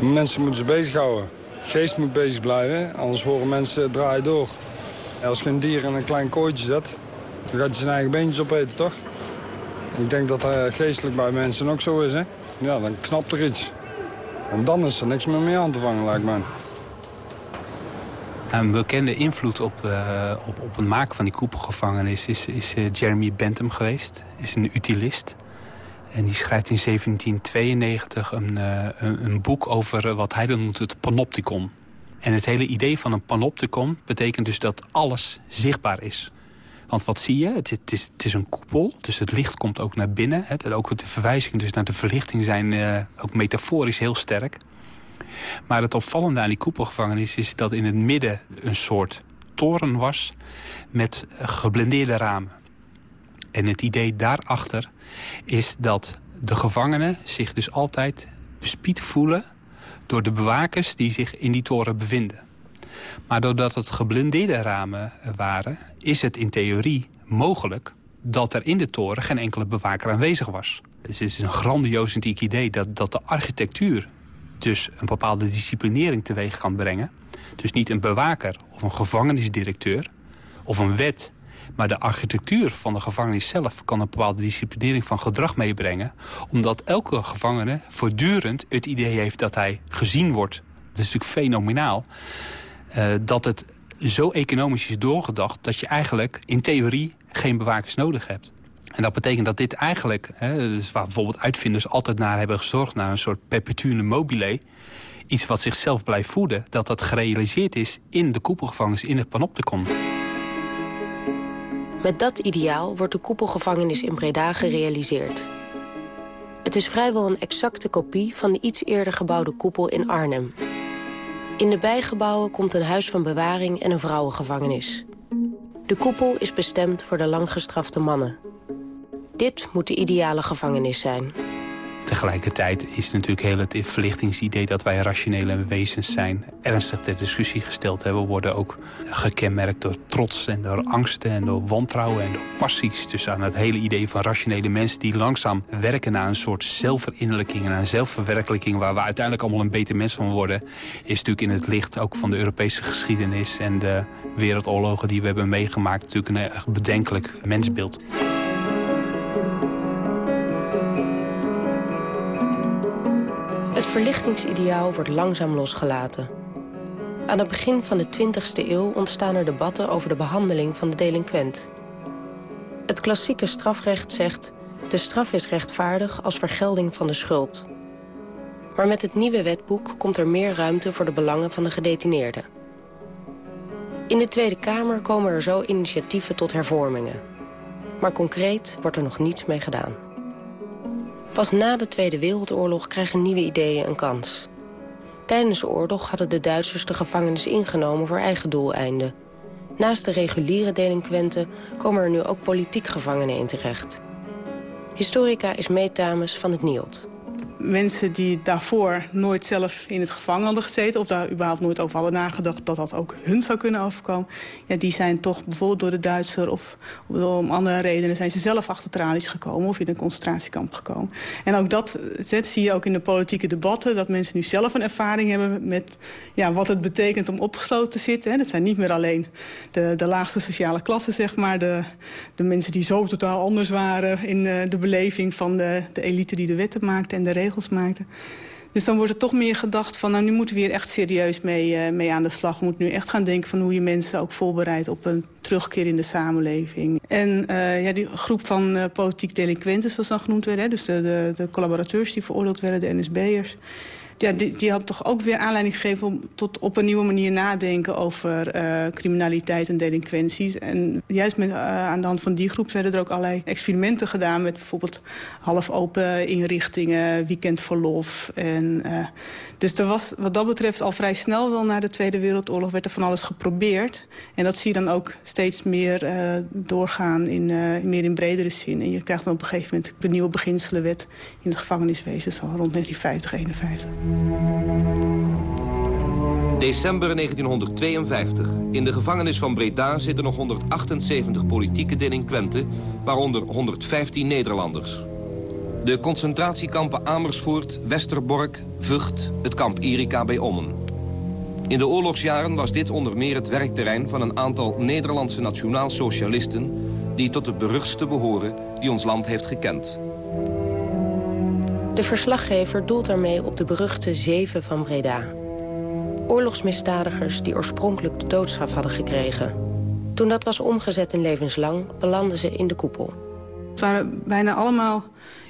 Mensen moeten ze bezighouden. Geest moet bezig blijven, anders horen mensen draaien door. Als je een dier in een klein kooitje zet, dan gaat hij zijn eigen beentjes opeten, toch? Ik denk dat dat geestelijk bij mensen ook zo is, hè? Ja, dan knapt er iets. En dan is er niks meer mee aan te vangen, lijkt mij. Een bekende invloed op, uh, op, op het maken van die koepelgevangenis is, is uh, Jeremy Bentham geweest. Is een utilist. En die schrijft in 1792 een, uh, een, een, boek over wat hij dan noemt het panopticon. En het hele idee van een panopticon betekent dus dat alles zichtbaar is. Want wat zie je? Het, is, het is een koepel, dus het licht komt ook naar binnen. Hè. Ook de verwijzingen dus naar de verlichting zijn uh, ook metaforisch heel sterk. Maar het opvallende aan die koepelgevangenis is dat in het midden een soort toren was met geblendeerde ramen. En het idee daarachter is dat de gevangenen zich dus altijd bespied voelen... door de bewakers die zich in die toren bevinden. Maar doordat het geblindeerde ramen waren... is het in theorie mogelijk dat er in de toren geen enkele bewaker aanwezig was. Dus het is een grandioos antiek idee dat, dat de architectuur... dus een bepaalde disciplinering teweeg kan brengen. Dus niet een bewaker of een gevangenisdirecteur... of een wet maar de architectuur van de gevangenis zelf kan een bepaalde disciplinering van gedrag meebrengen. Omdat elke gevangene voortdurend het idee heeft dat hij gezien wordt. Dat is natuurlijk fenomenaal. Uh, dat het zo economisch is doorgedacht dat je eigenlijk in theorie geen bewakers nodig hebt. En dat betekent dat dit eigenlijk, hè, dus waar bijvoorbeeld uitvinders altijd naar hebben gezorgd... naar een soort perpetuum mobile, iets wat zichzelf blijft voeden... dat dat gerealiseerd is in de koepelgevangenis, in het panopticon. Met dat ideaal wordt de koepelgevangenis in Breda gerealiseerd. Het is vrijwel een exacte kopie van de iets eerder gebouwde koepel in Arnhem. In de bijgebouwen komt een huis van bewaring en een vrouwengevangenis. De koepel is bestemd voor de langgestrafte mannen. Dit moet de ideale gevangenis zijn. Tegelijkertijd is natuurlijk heel het verlichtingsidee dat wij rationele wezens zijn... ernstig ter discussie gesteld hebben. We worden ook gekenmerkt door trots en door angsten en door wantrouwen en door passies. Dus aan het hele idee van rationele mensen die langzaam werken naar een soort zelfverinnerlijking... en een zelfverwerkelijking waar we uiteindelijk allemaal een beter mens van worden... is natuurlijk in het licht ook van de Europese geschiedenis en de wereldoorlogen die we hebben meegemaakt... natuurlijk een erg bedenkelijk mensbeeld. Verlichtingsideaal wordt langzaam losgelaten. Aan het begin van de 20e eeuw ontstaan er debatten over de behandeling van de delinquent. Het klassieke strafrecht zegt... de straf is rechtvaardig als vergelding van de schuld. Maar met het nieuwe wetboek komt er meer ruimte voor de belangen van de gedetineerden. In de Tweede Kamer komen er zo initiatieven tot hervormingen. Maar concreet wordt er nog niets mee gedaan. Pas na de Tweede Wereldoorlog krijgen nieuwe ideeën een kans. Tijdens de oorlog hadden de Duitsers de gevangenis ingenomen voor eigen doeleinden. Naast de reguliere delinquenten komen er nu ook politiek gevangenen in terecht. Historica is Meetames van het NIOD mensen die daarvoor nooit zelf in het gevangen hadden gezeten... of daar überhaupt nooit over hadden nagedacht dat dat ook hun zou kunnen overkomen... Ja, die zijn toch bijvoorbeeld door de Duitser of om andere redenen... zijn ze zelf achter tralies gekomen of in een concentratiekamp gekomen. En ook dat, dat zie je ook in de politieke debatten... dat mensen nu zelf een ervaring hebben met ja, wat het betekent om opgesloten te zitten. Dat zijn niet meer alleen de, de laagste sociale klasse, zeg maar. De, de mensen die zo totaal anders waren in eh, de beleving van de, de elite die de wetten maakte en de regels maakte. Dus dan wordt er toch meer gedacht van... nou, nu moeten we hier echt serieus mee, uh, mee aan de slag. We moeten nu echt gaan denken van hoe je mensen ook voorbereidt... op een terugkeer in de samenleving. En uh, ja, die groep van uh, politiek delinquenten, zoals dan genoemd werd... Hè, dus de, de, de collaborateurs die veroordeeld werden, de NSB'ers ja, die, die, had toch ook weer aanleiding gegeven om tot op een nieuwe manier nadenken over uh, criminaliteit en delinquenties. En juist met, uh, aan de hand van die groep werden er ook allerlei experimenten gedaan met bijvoorbeeld half open inrichtingen, weekendverlof. En, uh, dus er was wat dat betreft al vrij snel wel na de Tweede Wereldoorlog werd er van alles geprobeerd. En dat zie je dan ook steeds meer doorgaan in meer in bredere zin. En je krijgt dan op een gegeven moment de nieuwe beginselenwet in het gevangeniswezen, zo rond 1950, 51. December 1952. In de gevangenis van Breda zitten nog 178 politieke delinquenten, waaronder 115 Nederlanders. De concentratiekampen Amersfoort, Westerbork, Vught, het kamp Erika bij Ommen. In de oorlogsjaren was dit onder meer het werkterrein van een aantal Nederlandse nationaal-socialisten... die tot de beruchtste behoren die ons land heeft gekend. De verslaggever doelt daarmee op de beruchte Zeven van Breda. Oorlogsmisdadigers die oorspronkelijk de doodstraf hadden gekregen. Toen dat was omgezet in levenslang, belanden ze in de koepel. Het waren bijna allemaal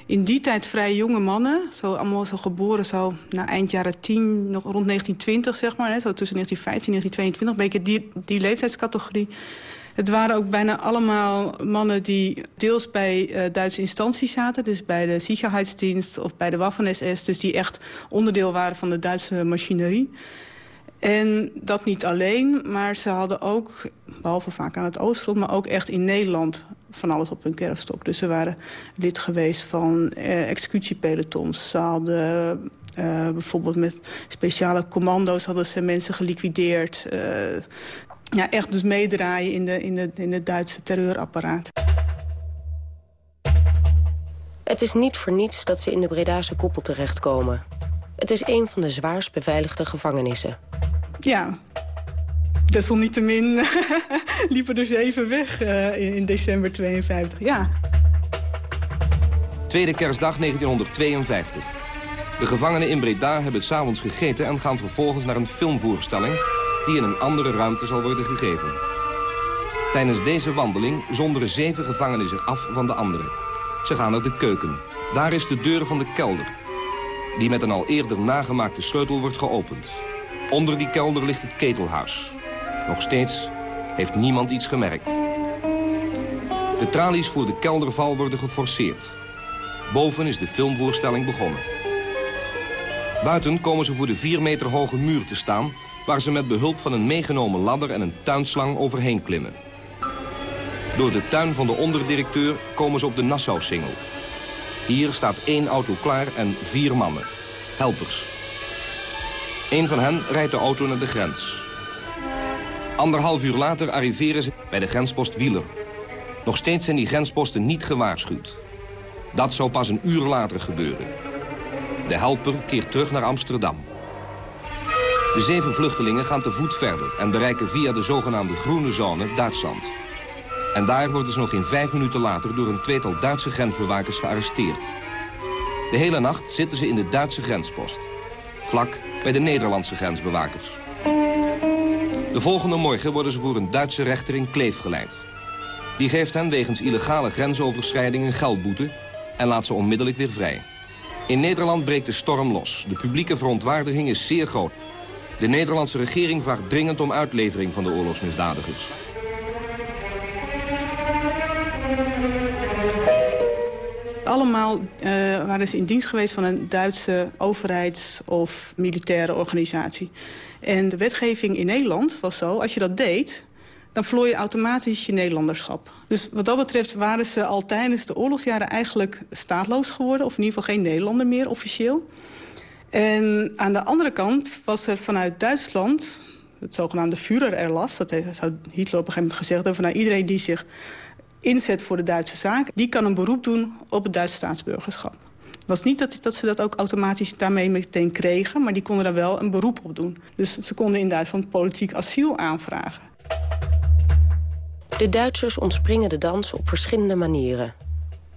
in die tijd vrij jonge mannen. Zo, allemaal zo geboren zo na eind jaren 10, nog rond 1920 zeg maar. Hè, zo tussen 1915 en 1922, een beetje die, die leeftijdscategorie. Het waren ook bijna allemaal mannen die deels bij uh, Duitse instanties zaten. Dus bij de Sicherheidsdienst of bij de Waffen-SS. Dus die echt onderdeel waren van de Duitse machinerie. En dat niet alleen, maar ze hadden ook, behalve vaak aan het oostfront... maar ook echt in Nederland van alles op hun kerfstok. Dus ze waren lid geweest van uh, executiepelotons. Ze hadden uh, bijvoorbeeld met speciale commando's hadden ze mensen geliquideerd. Uh, ja, echt dus meedraaien in, de, in, de, in het Duitse terreurapparaat. Het is niet voor niets dat ze in de Bredase koepel terechtkomen. Het is een van de zwaarst beveiligde gevangenissen. Ja, desalniettemin liepen er zeven weg uh, in, in december 52, ja. Tweede kerstdag 1952. De gevangenen in Breda hebben s'avonds gegeten en gaan vervolgens naar een filmvoorstelling die in een andere ruimte zal worden gegeven. Tijdens deze wandeling zonderen zeven gevangenen zich af van de anderen. Ze gaan naar de keuken. Daar is de deur van de kelder, die met een al eerder nagemaakte sleutel wordt geopend. Onder die kelder ligt het ketelhuis. Nog steeds heeft niemand iets gemerkt. De tralies voor de kelderval worden geforceerd. Boven is de filmvoorstelling begonnen. Buiten komen ze voor de vier meter hoge muur te staan waar ze met behulp van een meegenomen ladder en een tuinslang overheen klimmen. Door de tuin van de onderdirecteur komen ze op de Nassau-singel. Hier staat één auto klaar en vier mannen, helpers. Een van hen rijdt de auto naar de grens. Anderhalf uur later arriveren ze bij de grenspost Wieler. Nog steeds zijn die grensposten niet gewaarschuwd. Dat zou pas een uur later gebeuren. De helper keert terug naar Amsterdam. De zeven vluchtelingen gaan te voet verder en bereiken via de zogenaamde groene zone Duitsland. En daar worden ze nog geen vijf minuten later door een tweetal Duitse grensbewakers gearresteerd. De hele nacht zitten ze in de Duitse grenspost. Vlak bij de Nederlandse grensbewakers. De volgende morgen worden ze voor een Duitse rechter in Kleef geleid. Die geeft hen wegens illegale grensoverschrijding een geldboete en laat ze onmiddellijk weer vrij. In Nederland breekt de storm los. De publieke verontwaardiging is zeer groot. De Nederlandse regering vraagt dringend om uitlevering van de oorlogsmisdadigers. Allemaal uh, waren ze in dienst geweest van een Duitse overheids- of militaire organisatie. En de wetgeving in Nederland was zo, als je dat deed... dan verloor je automatisch je Nederlanderschap. Dus wat dat betreft waren ze al tijdens de oorlogsjaren eigenlijk staatloos geworden... of in ieder geval geen Nederlander meer officieel. En aan de andere kant was er vanuit Duitsland het zogenaamde Führererlass... dat zou Hitler op een gegeven moment gezegd hebben... van iedereen die zich inzet voor de Duitse zaak... die kan een beroep doen op het Duitse staatsburgerschap. Het was niet dat, dat ze dat ook automatisch daarmee meteen kregen... maar die konden daar wel een beroep op doen. Dus ze konden in Duitsland politiek asiel aanvragen. De Duitsers ontspringen de dans op verschillende manieren.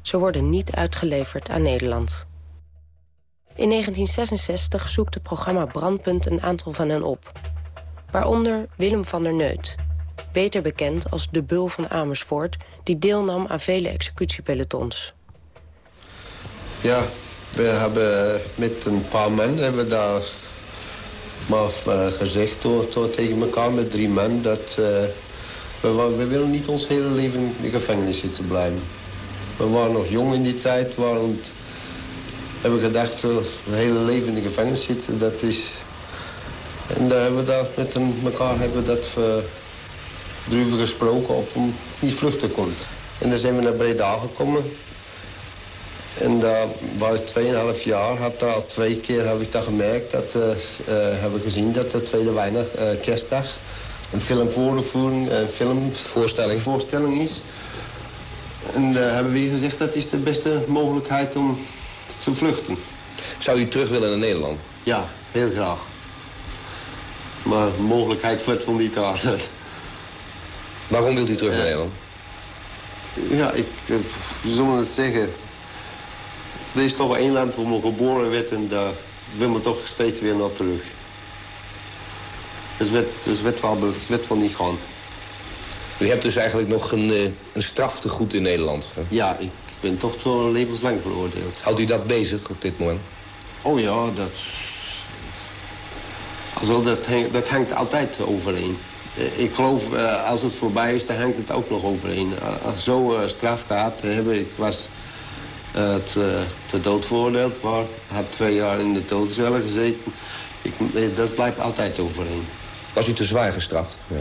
Ze worden niet uitgeleverd aan Nederland. In 1966 zoekt het programma Brandpunt een aantal van hen op. Waaronder Willem van der Neut, beter bekend als de Bul van Amersfoort... die deelnam aan vele executiepelotons. Ja, we hebben met een paar mensen hebben daar maar uh, gezegd door, door, tegen elkaar met drie mensen... dat uh, we, we, willen niet ons hele leven in de gevangenis zitten blijven. We waren nog jong in die tijd, waren, hebben gedacht... Uh, het hele leven in de gevangenis zitten, dat is... En daar hebben we daar met elkaar hebben we dat erover gesproken of om niet vluchten kon. En dan zijn we naar Breda gekomen. En daar was ik 2,5 jaar. Heb daar al twee keer heb ik dat gemerkt. Dat uh, heb ik gezien dat de tweede weinig uh, kerstdag een filmvoorvoering, een filmvoorstelling voorstelling is. En daar hebben we gezegd dat is de beste mogelijkheid om te vluchten. Zou u terug willen naar Nederland? Ja, heel graag. Maar de mogelijkheid wordt wel niet daar. Waarom wilt u terug naar Nederland? Ja, ik, we zullen het zeggen. Er is toch één land waar we geboren werd en daar wil we toch steeds weer naar terug. Dus het dus werd wel, het werd wel niet gaan. U hebt dus eigenlijk nog een, een straf te goed in Nederland? Hè? Ja, ik ben toch zo levenslang veroordeeld. Houdt u dat bezig op dit moment? Oh ja, dat... Also, dat, hangt, dat hangt altijd overeen. Ik geloof, als het voorbij is, dan hangt het ook nog overeen. Als zo straf gehad hebben, ik was te, te dood veroordeeld. Waar, heb twee jaar in de doodcel gezeten. Ik, dat blijft altijd overeen. Was u te zwaar gestraft? Ja.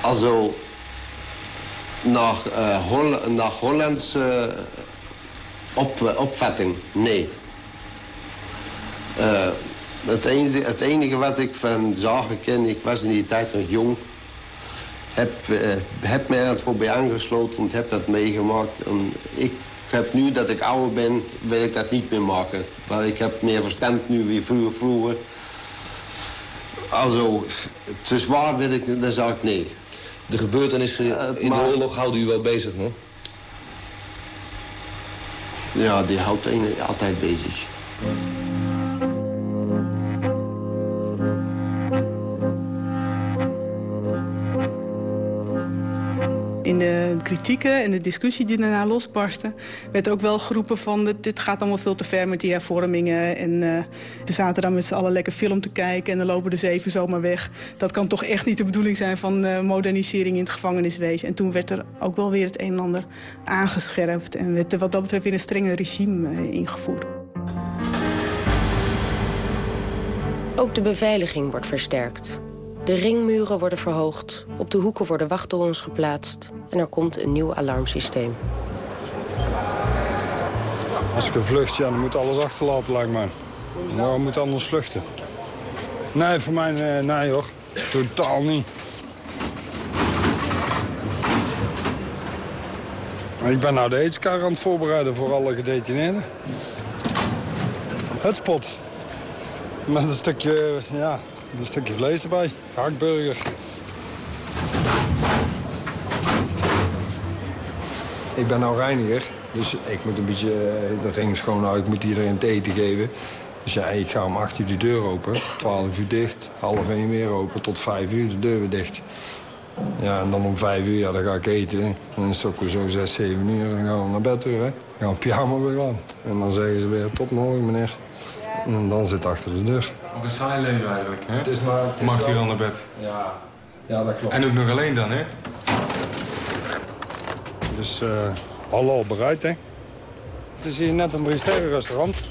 Also, naar, uh, naar Hollandse op, opvatting, nee. Het, enige, het enige wat ik van zagen ken, ik was in die tijd nog jong... heb, heb mij er voorbij aangesloten en heb dat meegemaakt. En ik heb nu dat ik ouder ben, wil ik dat niet meer maken. Maar ik heb meer verstand nu wie vroeger. vroeger. Also, te zwaar wil ik, dan zou ik nee. De gebeurtenissen uh, in maar, de oorlog houden u wel bezig, nog? Ja, die houdt een altijd bezig. In de kritieken en de discussie die daarna losbarstte... werd ook wel geroepen van dit gaat allemaal veel te ver met die hervormingen. En uh, ze zaten dan met z'n allen lekker film te kijken... en dan lopen de zeven zomaar weg. Dat kan toch echt niet de bedoeling zijn van uh, modernisering in het gevangeniswezen. En toen werd er ook wel weer het een en ander aangescherpt... en werd er wat dat betreft weer een strenger regime uh, ingevoerd. Ook de beveiliging wordt versterkt. De ringmuren worden verhoogd, op de hoeken worden wachttorens geplaatst... en er komt een nieuw alarmsysteem. Als ik een vlucht, ja, dan moet alles achterlaten, lijkt mij. Waarom moet anders vluchten? Nee, voor mij, nee hoor. Totaal niet. Ik ben nou de eetskar aan het voorbereiden voor alle gedetineerden. Het spot. Met een stukje, ja, een stukje vlees erbij. Hakburger. Ik ben nou reiniger, dus ik moet een beetje de ring schoonhouden. Ik moet iedereen te eten geven. Dus ja, ik ga om 8 uur de deur open, 12 uur dicht, half 1 weer open, tot 5 uur de deur weer dicht. Ja, en dan om vijf uur, ja, dan ga ik eten. En dan stoppen we zo zes, zeven uur en dan gaan we naar bed weer. Hè. Dan gaan we pyjama weer aan. En dan zeggen ze weer tot morgen, meneer. En dan zit achter de deur. Wat een saai leven eigenlijk, hè? Het is maar... het is Mag wel- dan naar bed? Ja, ja dat klopt. En ook nog alleen dan, hè? Dus eh halal bereid, hè. Het is hier net een drie restaurant.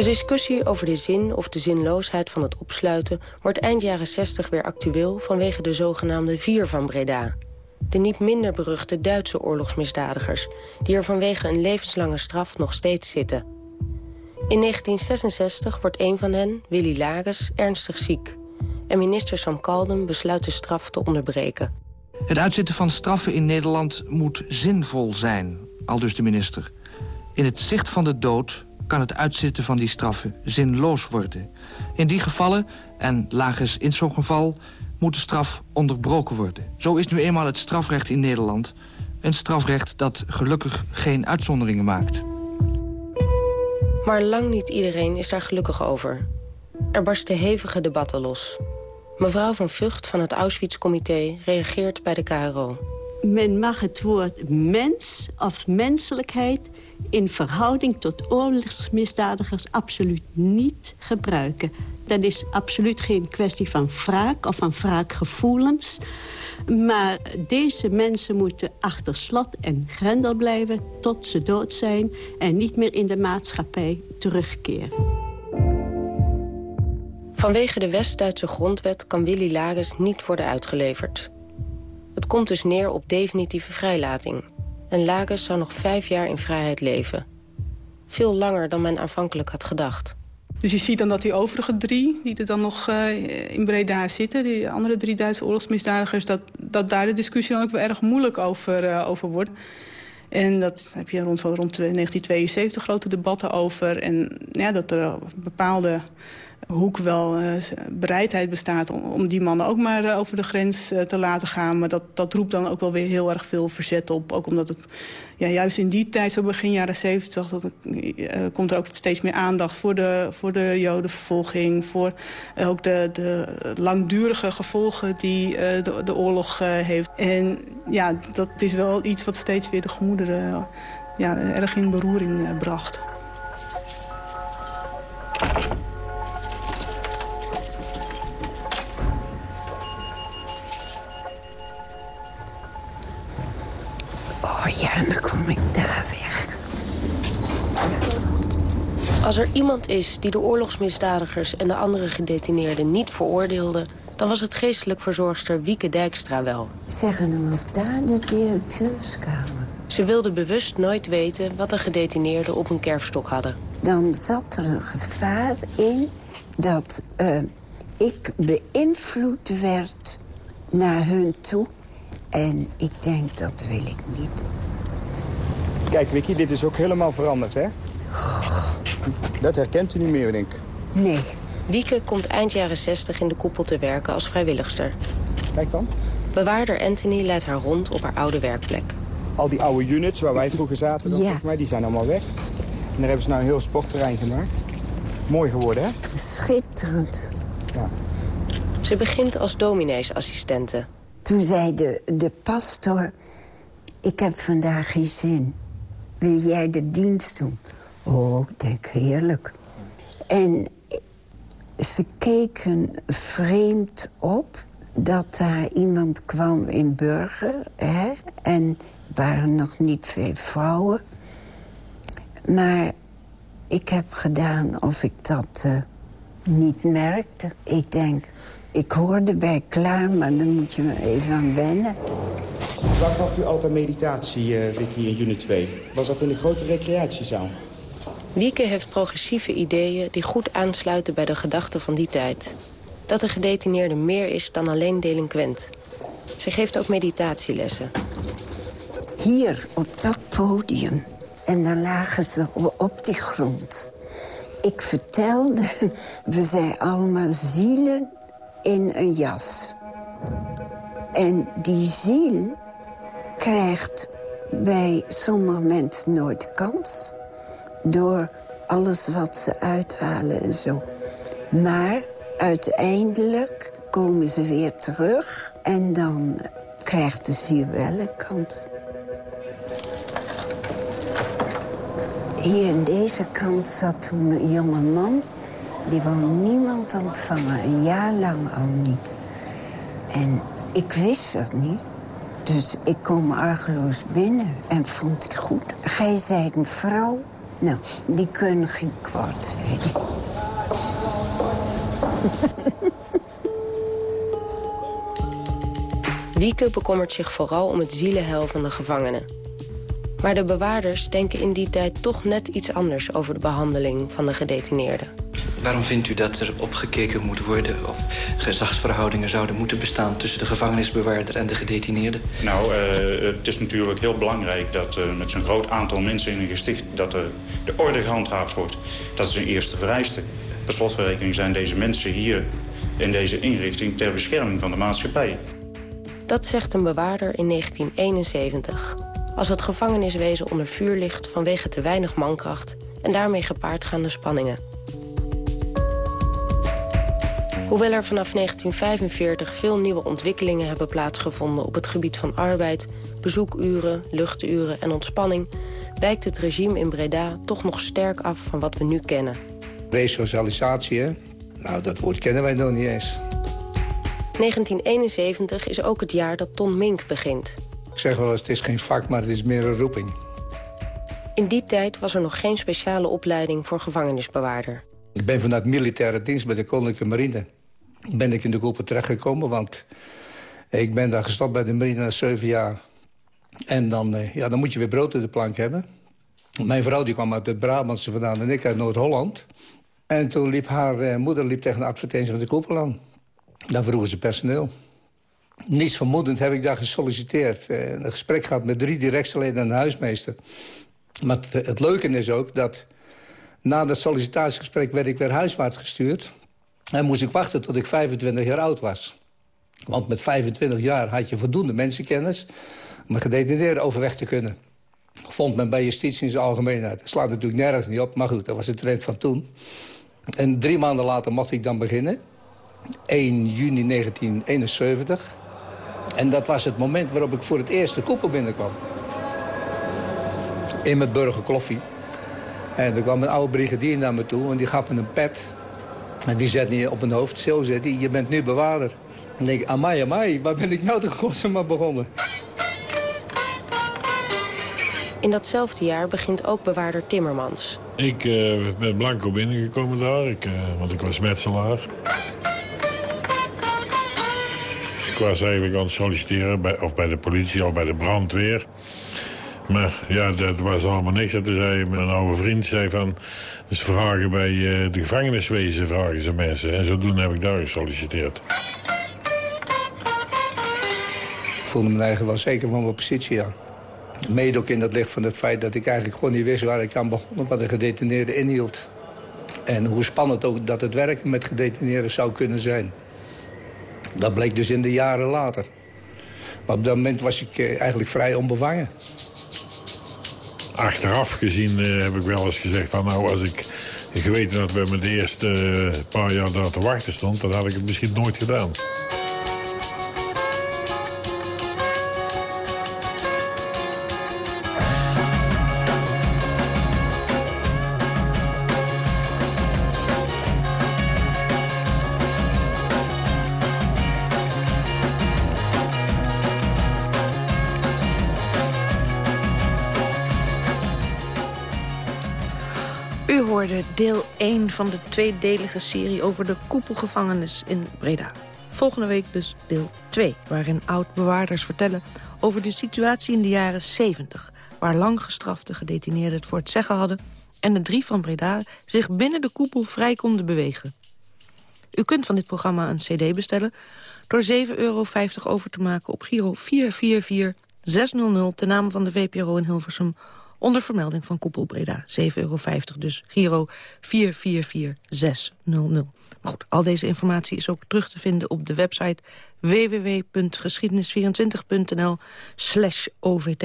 De discussie over de zin of de zinloosheid van het opsluiten... wordt eind jaren 60 weer actueel vanwege de zogenaamde Vier van Breda. De niet minder beruchte Duitse oorlogsmisdadigers... die er vanwege een levenslange straf nog steeds zitten. In 1966 wordt een van hen, Willy Lages, ernstig ziek. En minister Sam Kalden besluit de straf te onderbreken. Het uitzitten van straffen in Nederland moet zinvol zijn, aldus de minister. In het zicht van de dood kan het uitzitten van die straffen zinloos worden. In die gevallen, en Lages in zo'n geval, moet de straf onderbroken worden. Zo is nu eenmaal het strafrecht in Nederland. Een strafrecht dat gelukkig geen uitzonderingen maakt. Maar lang niet iedereen is daar gelukkig over. Er barsten hevige debatten los. Mevrouw van Vught van het Auschwitz-comité reageert bij de KRO. Men mag het woord mens of menselijkheid in verhouding tot oorlogsmisdadigers absoluut niet gebruiken. Dat is absoluut geen kwestie van wraak of van wraakgevoelens. Maar deze mensen moeten achter slot en grendel blijven tot ze dood zijn... en niet meer in de maatschappij terugkeren. Vanwege de West-Duitse grondwet kan Willy Lages niet worden uitgeleverd. Het komt dus neer op definitieve vrijlating. En Lages zou nog vijf jaar in vrijheid leven. Veel langer dan men aanvankelijk had gedacht. Dus je ziet dan dat die overige drie, die er dan nog uh, in Breda zitten... die andere drie Duitse oorlogsmisdadigers... dat, dat daar de discussie dan ook wel erg moeilijk over, uh, over wordt. En dat heb je rond, rond 1972 grote debatten over. En ja, dat er bepaalde hoek wel uh, bereidheid bestaat om, die mannen ook maar uh, over de grens uh, te laten gaan. Maar dat, dat roept dan ook wel weer heel erg veel verzet op. Ook omdat het ja, juist in die tijd, zo begin jaren zeventig... komt er ook steeds meer aandacht voor de, voor de jodenvervolging... voor ook de, de langdurige gevolgen die de, de oorlog heeft. En ja, dat is wel iets wat steeds weer de gemoederen ja, erg in beroering bracht. Als er iemand is die de oorlogsmisdadigers en de andere gedetineerden niet veroordeelde... dan was het geestelijk verzorgster Wieke Dijkstra wel. Zeggen was daar de directeurskamer. Ze wilde bewust nooit weten wat de gedetineerden op een kerfstok hadden. Dan zat er een gevaar in dat uh, ik beïnvloed werd naar hun toe... En ik denk, dat wil ik niet. Kijk, Vicky, dit is ook helemaal veranderd, hè? Dat herkent u niet meer, denk ik. Nee. Wieke komt eind jaren 60 in de koepel te werken als vrijwilligster. Kijk dan. Bewaarder Anthony leidt haar rond op haar oude werkplek. Al die oude units waar wij vroeger zaten, Ja. zeg maar, die zijn allemaal weg. En daar hebben ze nou een heel sportterrein gemaakt. Mooi geworden, hè? Schitterend. Ja. Ze begint als domineesassistente. Toen zei de, de pastor... ik heb vandaag geen zin. Wil jij de dienst doen? Oh, ik denk heerlijk. En ze keken vreemd op dat daar iemand kwam in Burger. Hè? En waren nog niet veel vrouwen. Maar ik heb gedaan of ik dat uh, niet merkte. Ik denk, ik hoorde bij klaar, maar dan moet je me even aan wennen. Waar gaf u altijd meditatie, uh, Vicky, in juni 2? Was dat in de grote recreatiezaal? Wieke heeft progressieve ideeën die goed aansluiten bij de gedachten van die tijd. Dat de gedetineerde meer is dan alleen delinquent. Ze geeft ook meditatielessen. Hier, op dat podium. En dan lagen ze op die grond. Ik vertelde, we zijn allemaal zielen in een jas. En die ziel krijgt bij sommige mensen nooit de kans... door alles wat ze uithalen en zo. Maar uiteindelijk komen ze weer terug en dan krijgt de ziel wel een kant. Hier in deze kant zat toen een jonge man. Die wou niemand ontvangen, een jaar lang al niet. En ik wist dat niet. Dus ik kom argeloos binnen en vond het goed. Gij zei een vrouw, nou, die kunnen geen kwaad zijn. Wieke bekommert zich vooral om het zielenheil van de gevangenen. Maar de bewaarders denken in die tijd toch net iets anders... over de behandeling van de gedetineerden. Waarom vindt u dat er opgekeken moet worden... of gezagsverhoudingen zouden moeten bestaan... tussen de gevangenisbewaarder en de gedetineerde? Nou, uh, het is natuurlijk heel belangrijk dat uh, met zo'n groot aantal mensen in een gesticht... dat uh, de orde gehandhaafd wordt. Dat is een eerste vereiste. Per slotverrekening zijn deze mensen hier in deze inrichting... ter bescherming van de maatschappij. Dat zegt een bewaarder in 1971. Als het gevangeniswezen onder vuur ligt vanwege te weinig mankracht... en daarmee gepaardgaande spanningen. Hoewel er vanaf 1945 veel nieuwe ontwikkelingen hebben plaatsgevonden... op het gebied van arbeid, bezoekuren, luchturen en ontspanning... wijkt het regime in Breda toch nog sterk af van wat we nu kennen. Resocialisatie, hè? Nou, dat woord kennen wij nog niet eens. 1971 is ook het jaar dat Ton Mink begint. Ik zeg wel eens, het is geen vak, maar het is meer een roeping. In die tijd was er nog geen speciale opleiding voor gevangenisbewaarder. Ik ben vanuit militaire dienst bij de Koninklijke Marine. Ben ik in de koepel terechtgekomen, want ik ben daar gestopt bij de marine na zeven jaar. En dan, eh, ja, dan moet je weer brood in de plank hebben. Mijn vrouw die kwam uit het Brabantse vandaan en ik uit Noord-Holland. En toen liep haar eh, moeder liep tegen de advertentie van de koepel aan. Daar vroegen ze personeel. Niets vermoedend heb ik daar gesolliciteerd. Eh, een gesprek gehad met drie directieleden en de huismeester. Maar het, het leuke is ook dat... na dat sollicitatiegesprek werd ik weer huiswaarts gestuurd. En moest ik wachten tot ik 25 jaar oud was. Want met 25 jaar had je voldoende mensenkennis... om een gedetineerde overweg te kunnen. Vond men bij justitie in zijn algemeenheid. Dat slaat natuurlijk nergens niet op, maar goed, dat was de trend van toen. En drie maanden later mocht ik dan beginnen. 1 juni 1971. En dat was het moment waarop ik voor het eerst de koepel binnenkwam. In mijn burgerkloffie. En er kwam een oude brigadier naar me toe en die gaf me een pet. En die zet niet op mijn hoofd. Zo zegt hij, je bent nu bewaarder. En denk ik, amai, amai, waar ben ik nou de godsnaam begonnen? In datzelfde jaar begint ook bewaarder Timmermans. Ik uh, ben blanco binnengekomen daar, ik, uh, want ik was metselaar. Ik was eigenlijk aan het solliciteren, bij, of bij de politie of bij de brandweer. Maar ja, dat was allemaal niks. Toen zei mijn oude vriend, zei van... Dus vragen bij uh, de gevangeniswezen vragen ze mensen. En zodoende heb ik daar gesolliciteerd. Ik voelde me eigenlijk wel zeker van mijn positie, ja. Mede ook in dat licht van het feit dat ik eigenlijk gewoon niet wist... waar ik aan begon, wat een gedetineerde inhield. En hoe spannend ook dat het werken met gedetineerden zou kunnen zijn. Dat bleek dus in de jaren later. Maar op dat moment was ik eh, eigenlijk vrij onbevangen. Achteraf gezien uh, heb ik wel eens gezegd van nou als ik geweten had bij de eerste uh, paar jaar daar te wachten stond, dan had ik het misschien nooit gedaan. Deel 1 van de tweedelige serie over de koepelgevangenis in Breda. Volgende week dus deel 2, waarin oud-bewaarders vertellen over de situatie in de jaren 70... waar lang gestrafte gedetineerden het voor het zeggen hadden... en de drie van Breda zich binnen de koepel vrij konden bewegen. U kunt van dit programma een cd bestellen... door 7,50 euro over te maken op Giro 444 600 ten naam van de VPRO in Hilversum onder vermelding van Koepel Breda. 7,50 euro, dus Giro 444600. Maar goed, al deze informatie is ook terug te vinden op de website www.geschiedenis24.nl slash OVT.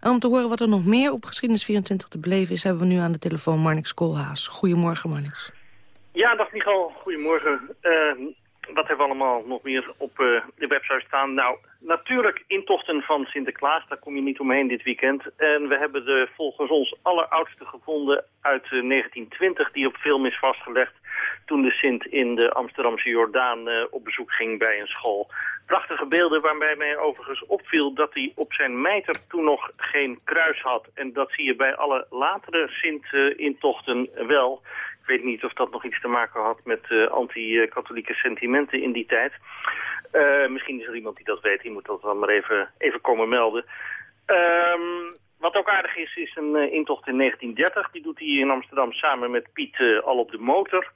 En om te horen wat er nog meer op Geschiedenis 24 te beleven is... hebben we nu aan de telefoon Marnix Koolhaas. Goedemorgen, Marnix. Ja, dag Michal. Goedemorgen. Uh, wat hebben we allemaal nog meer op uh, de website staan? Nou, natuurlijk intochten van Sinterklaas. Daar kom je niet omheen dit weekend. En we hebben de volgens ons alleroudste gevonden uit 1920... Eh, die op film is vastgelegd toen de Sint in de Amsterdamse Jordaan uh, op bezoek ging bij een school. Prachtige beelden waarbij mij overigens opviel dat hij op zijn mijter toen nog geen kruis had. En dat zie je bij alle latere Sint-intochten wel weet niet of dat nog iets te maken had met uh, anti-katholieke sentimenten in die tijd. Uh, misschien is er iemand die dat weet, die moet dat dan maar even, even komen melden. Um, wat ook aardig is, is een uh, intocht in 1930. Die doet hij in Amsterdam samen met Piet al op de motor.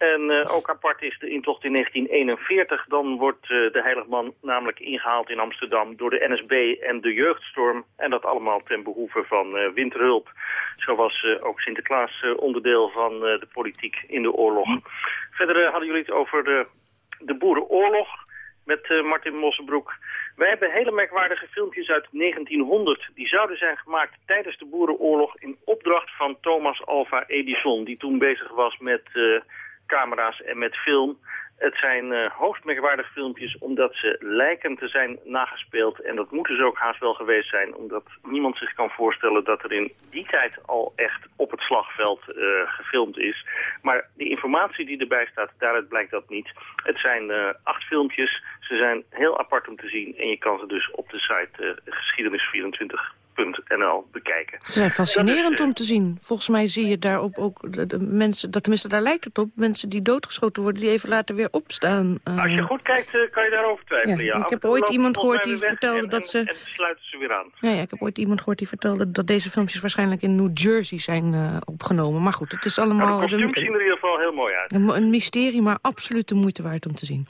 En uh, ook apart is de intocht in 1941. Dan wordt uh, de Heiligman namelijk ingehaald in Amsterdam door de NSB en de Jeugdstorm. En dat allemaal ten behoeve van uh, winterhulp. Zo was ook Sinterklaas onderdeel van de politiek in de oorlog. Verder hadden jullie het over de, de boerenoorlog met Martin Mossenbroek. Wij hebben hele merkwaardige filmpjes uit 1900. Die zouden zijn gemaakt tijdens de boerenoorlog in opdracht van Thomas Alva Edison. Die toen bezig was met camera's en met film. Het zijn uh, hoogst filmpjes omdat ze lijken te zijn nagespeeld. En dat moeten ze ook haast wel geweest zijn. Omdat niemand zich kan voorstellen dat er in die tijd al echt op het slagveld uh, gefilmd is. Maar de informatie die erbij staat, daaruit blijkt dat niet. Het zijn uh, acht filmpjes. Ze zijn heel apart om te zien. En je kan ze dus op de site geschiedenis24 NL bekijken. Ze zijn fascinerend is, om te zien. Volgens mij zie je daar ook, de, de, mensen, dat tenminste daar lijkt het op, mensen die doodgeschoten worden, die even later weer opstaan. Uh, Als je goed kijkt, uh, kan je daarover twijfelen, ja. ja. Ik heb ooit iemand gehoord die vertelde en, dat ze... En, sluiten ze weer aan. Ja, ja, ik heb ooit iemand gehoord die vertelde dat deze filmpjes waarschijnlijk in New Jersey zijn uh, opgenomen. Maar goed, het is allemaal... Nou, de kostuums zien er in ieder geval heel mooi uit. Een, een mysterie, maar absoluut de moeite waard om te zien.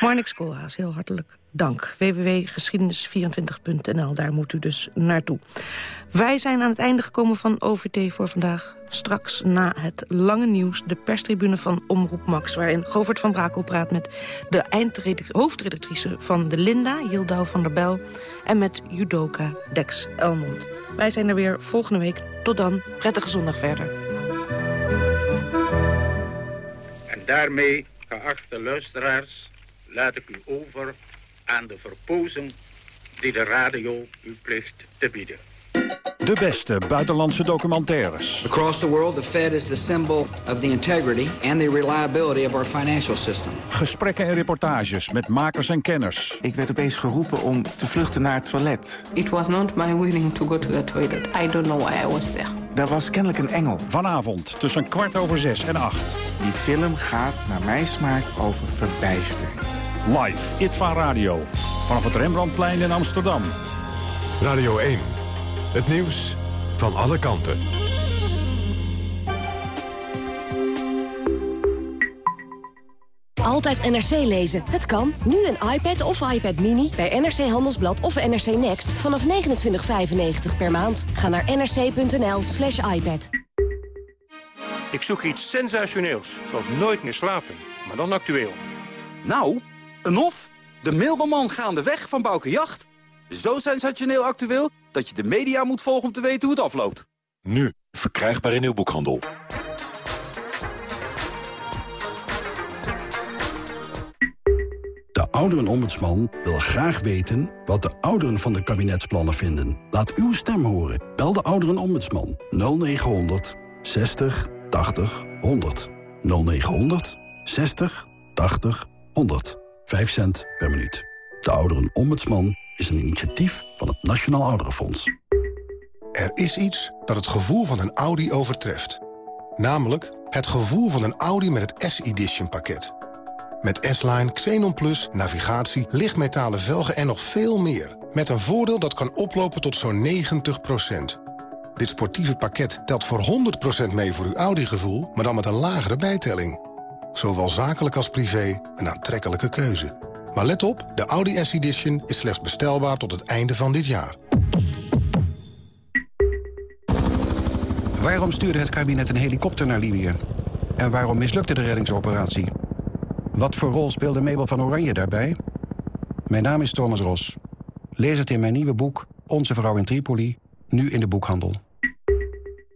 Marnix Koolhaas, heel hartelijk dank. www.geschiedenis24.nl, daar moet u dus naartoe. Wij zijn aan het einde gekomen van OVT voor vandaag. Straks na het lange nieuws de perstribune van Omroep Max... waarin Govert van Brakel praat met de hoofdredactrice van de Linda... Hildau van der Bel en met judoka Dex Elmond. Wij zijn er weer volgende week. Tot dan. Prettige zondag verder. En daarmee, geachte luisteraars, laat ik u over aan de verpozen die de radio u plicht te bieden. De beste buitenlandse documentaires. Across the world, the Fed is the symbol of the integrity and the reliability of our financial system. Gesprekken en reportages met makers en kenners. Ik werd opeens geroepen om te vluchten naar het toilet. It was not my willing to go to the toilet. I don't know why I was there. Daar was kennelijk een engel. Vanavond tussen kwart over zes en acht. Die film gaat naar mijn smaak over verbijstering. Live, Itva Radio. Vanaf het Rembrandtplein in Amsterdam. Radio 1. Het nieuws van alle kanten. Altijd NRC lezen. Het kan. Nu een iPad of iPad Mini bij NRC Handelsblad of NRC Next vanaf 29,95 per maand. Ga naar nrc.nl slash iPad. Ik zoek iets sensationeels, zoals nooit meer slapen, maar dan actueel. Nou, een hof? De mailroman Gaandeweg van Bouke Jacht? Zo sensationeel actueel dat je de media moet volgen om te weten hoe het afloopt. Nu, verkrijgbaar in uw boekhandel. De ouderenombudsman wil graag weten wat de ouderen van de kabinetsplannen vinden. Laat uw stem horen. Bel de ouderenombudsman 0900 60 80 100. 0900 60 80 100. 5 cent per minuut. De Ouderenombudsman is een initiatief van het Nationaal Ouderenfonds. Er is iets dat het gevoel van een Audi overtreft. Namelijk het gevoel van een Audi met het S-Edition pakket. Met S-Line, Xenon Plus, navigatie, lichtmetalen velgen en nog veel meer. Met een voordeel dat kan oplopen tot zo'n 90% Dit sportieve pakket telt voor 100% mee voor uw Audi-gevoel... maar dan met een lagere bijtelling. Zowel zakelijk als privé een aantrekkelijke keuze. Maar let op, de Audi S-Edition is slechts bestelbaar tot het einde van dit jaar. Waarom stuurde het kabinet een helikopter naar Libië? En waarom mislukte de reddingsoperatie? Wat voor rol speelde Mabel van Oranje daarbij? Mijn naam is Thomas Ros. Lees het in mijn nieuwe boek Onze Vrouw in Tripoli... Nu in de boekhandel.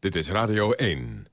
Dit is Radio 1.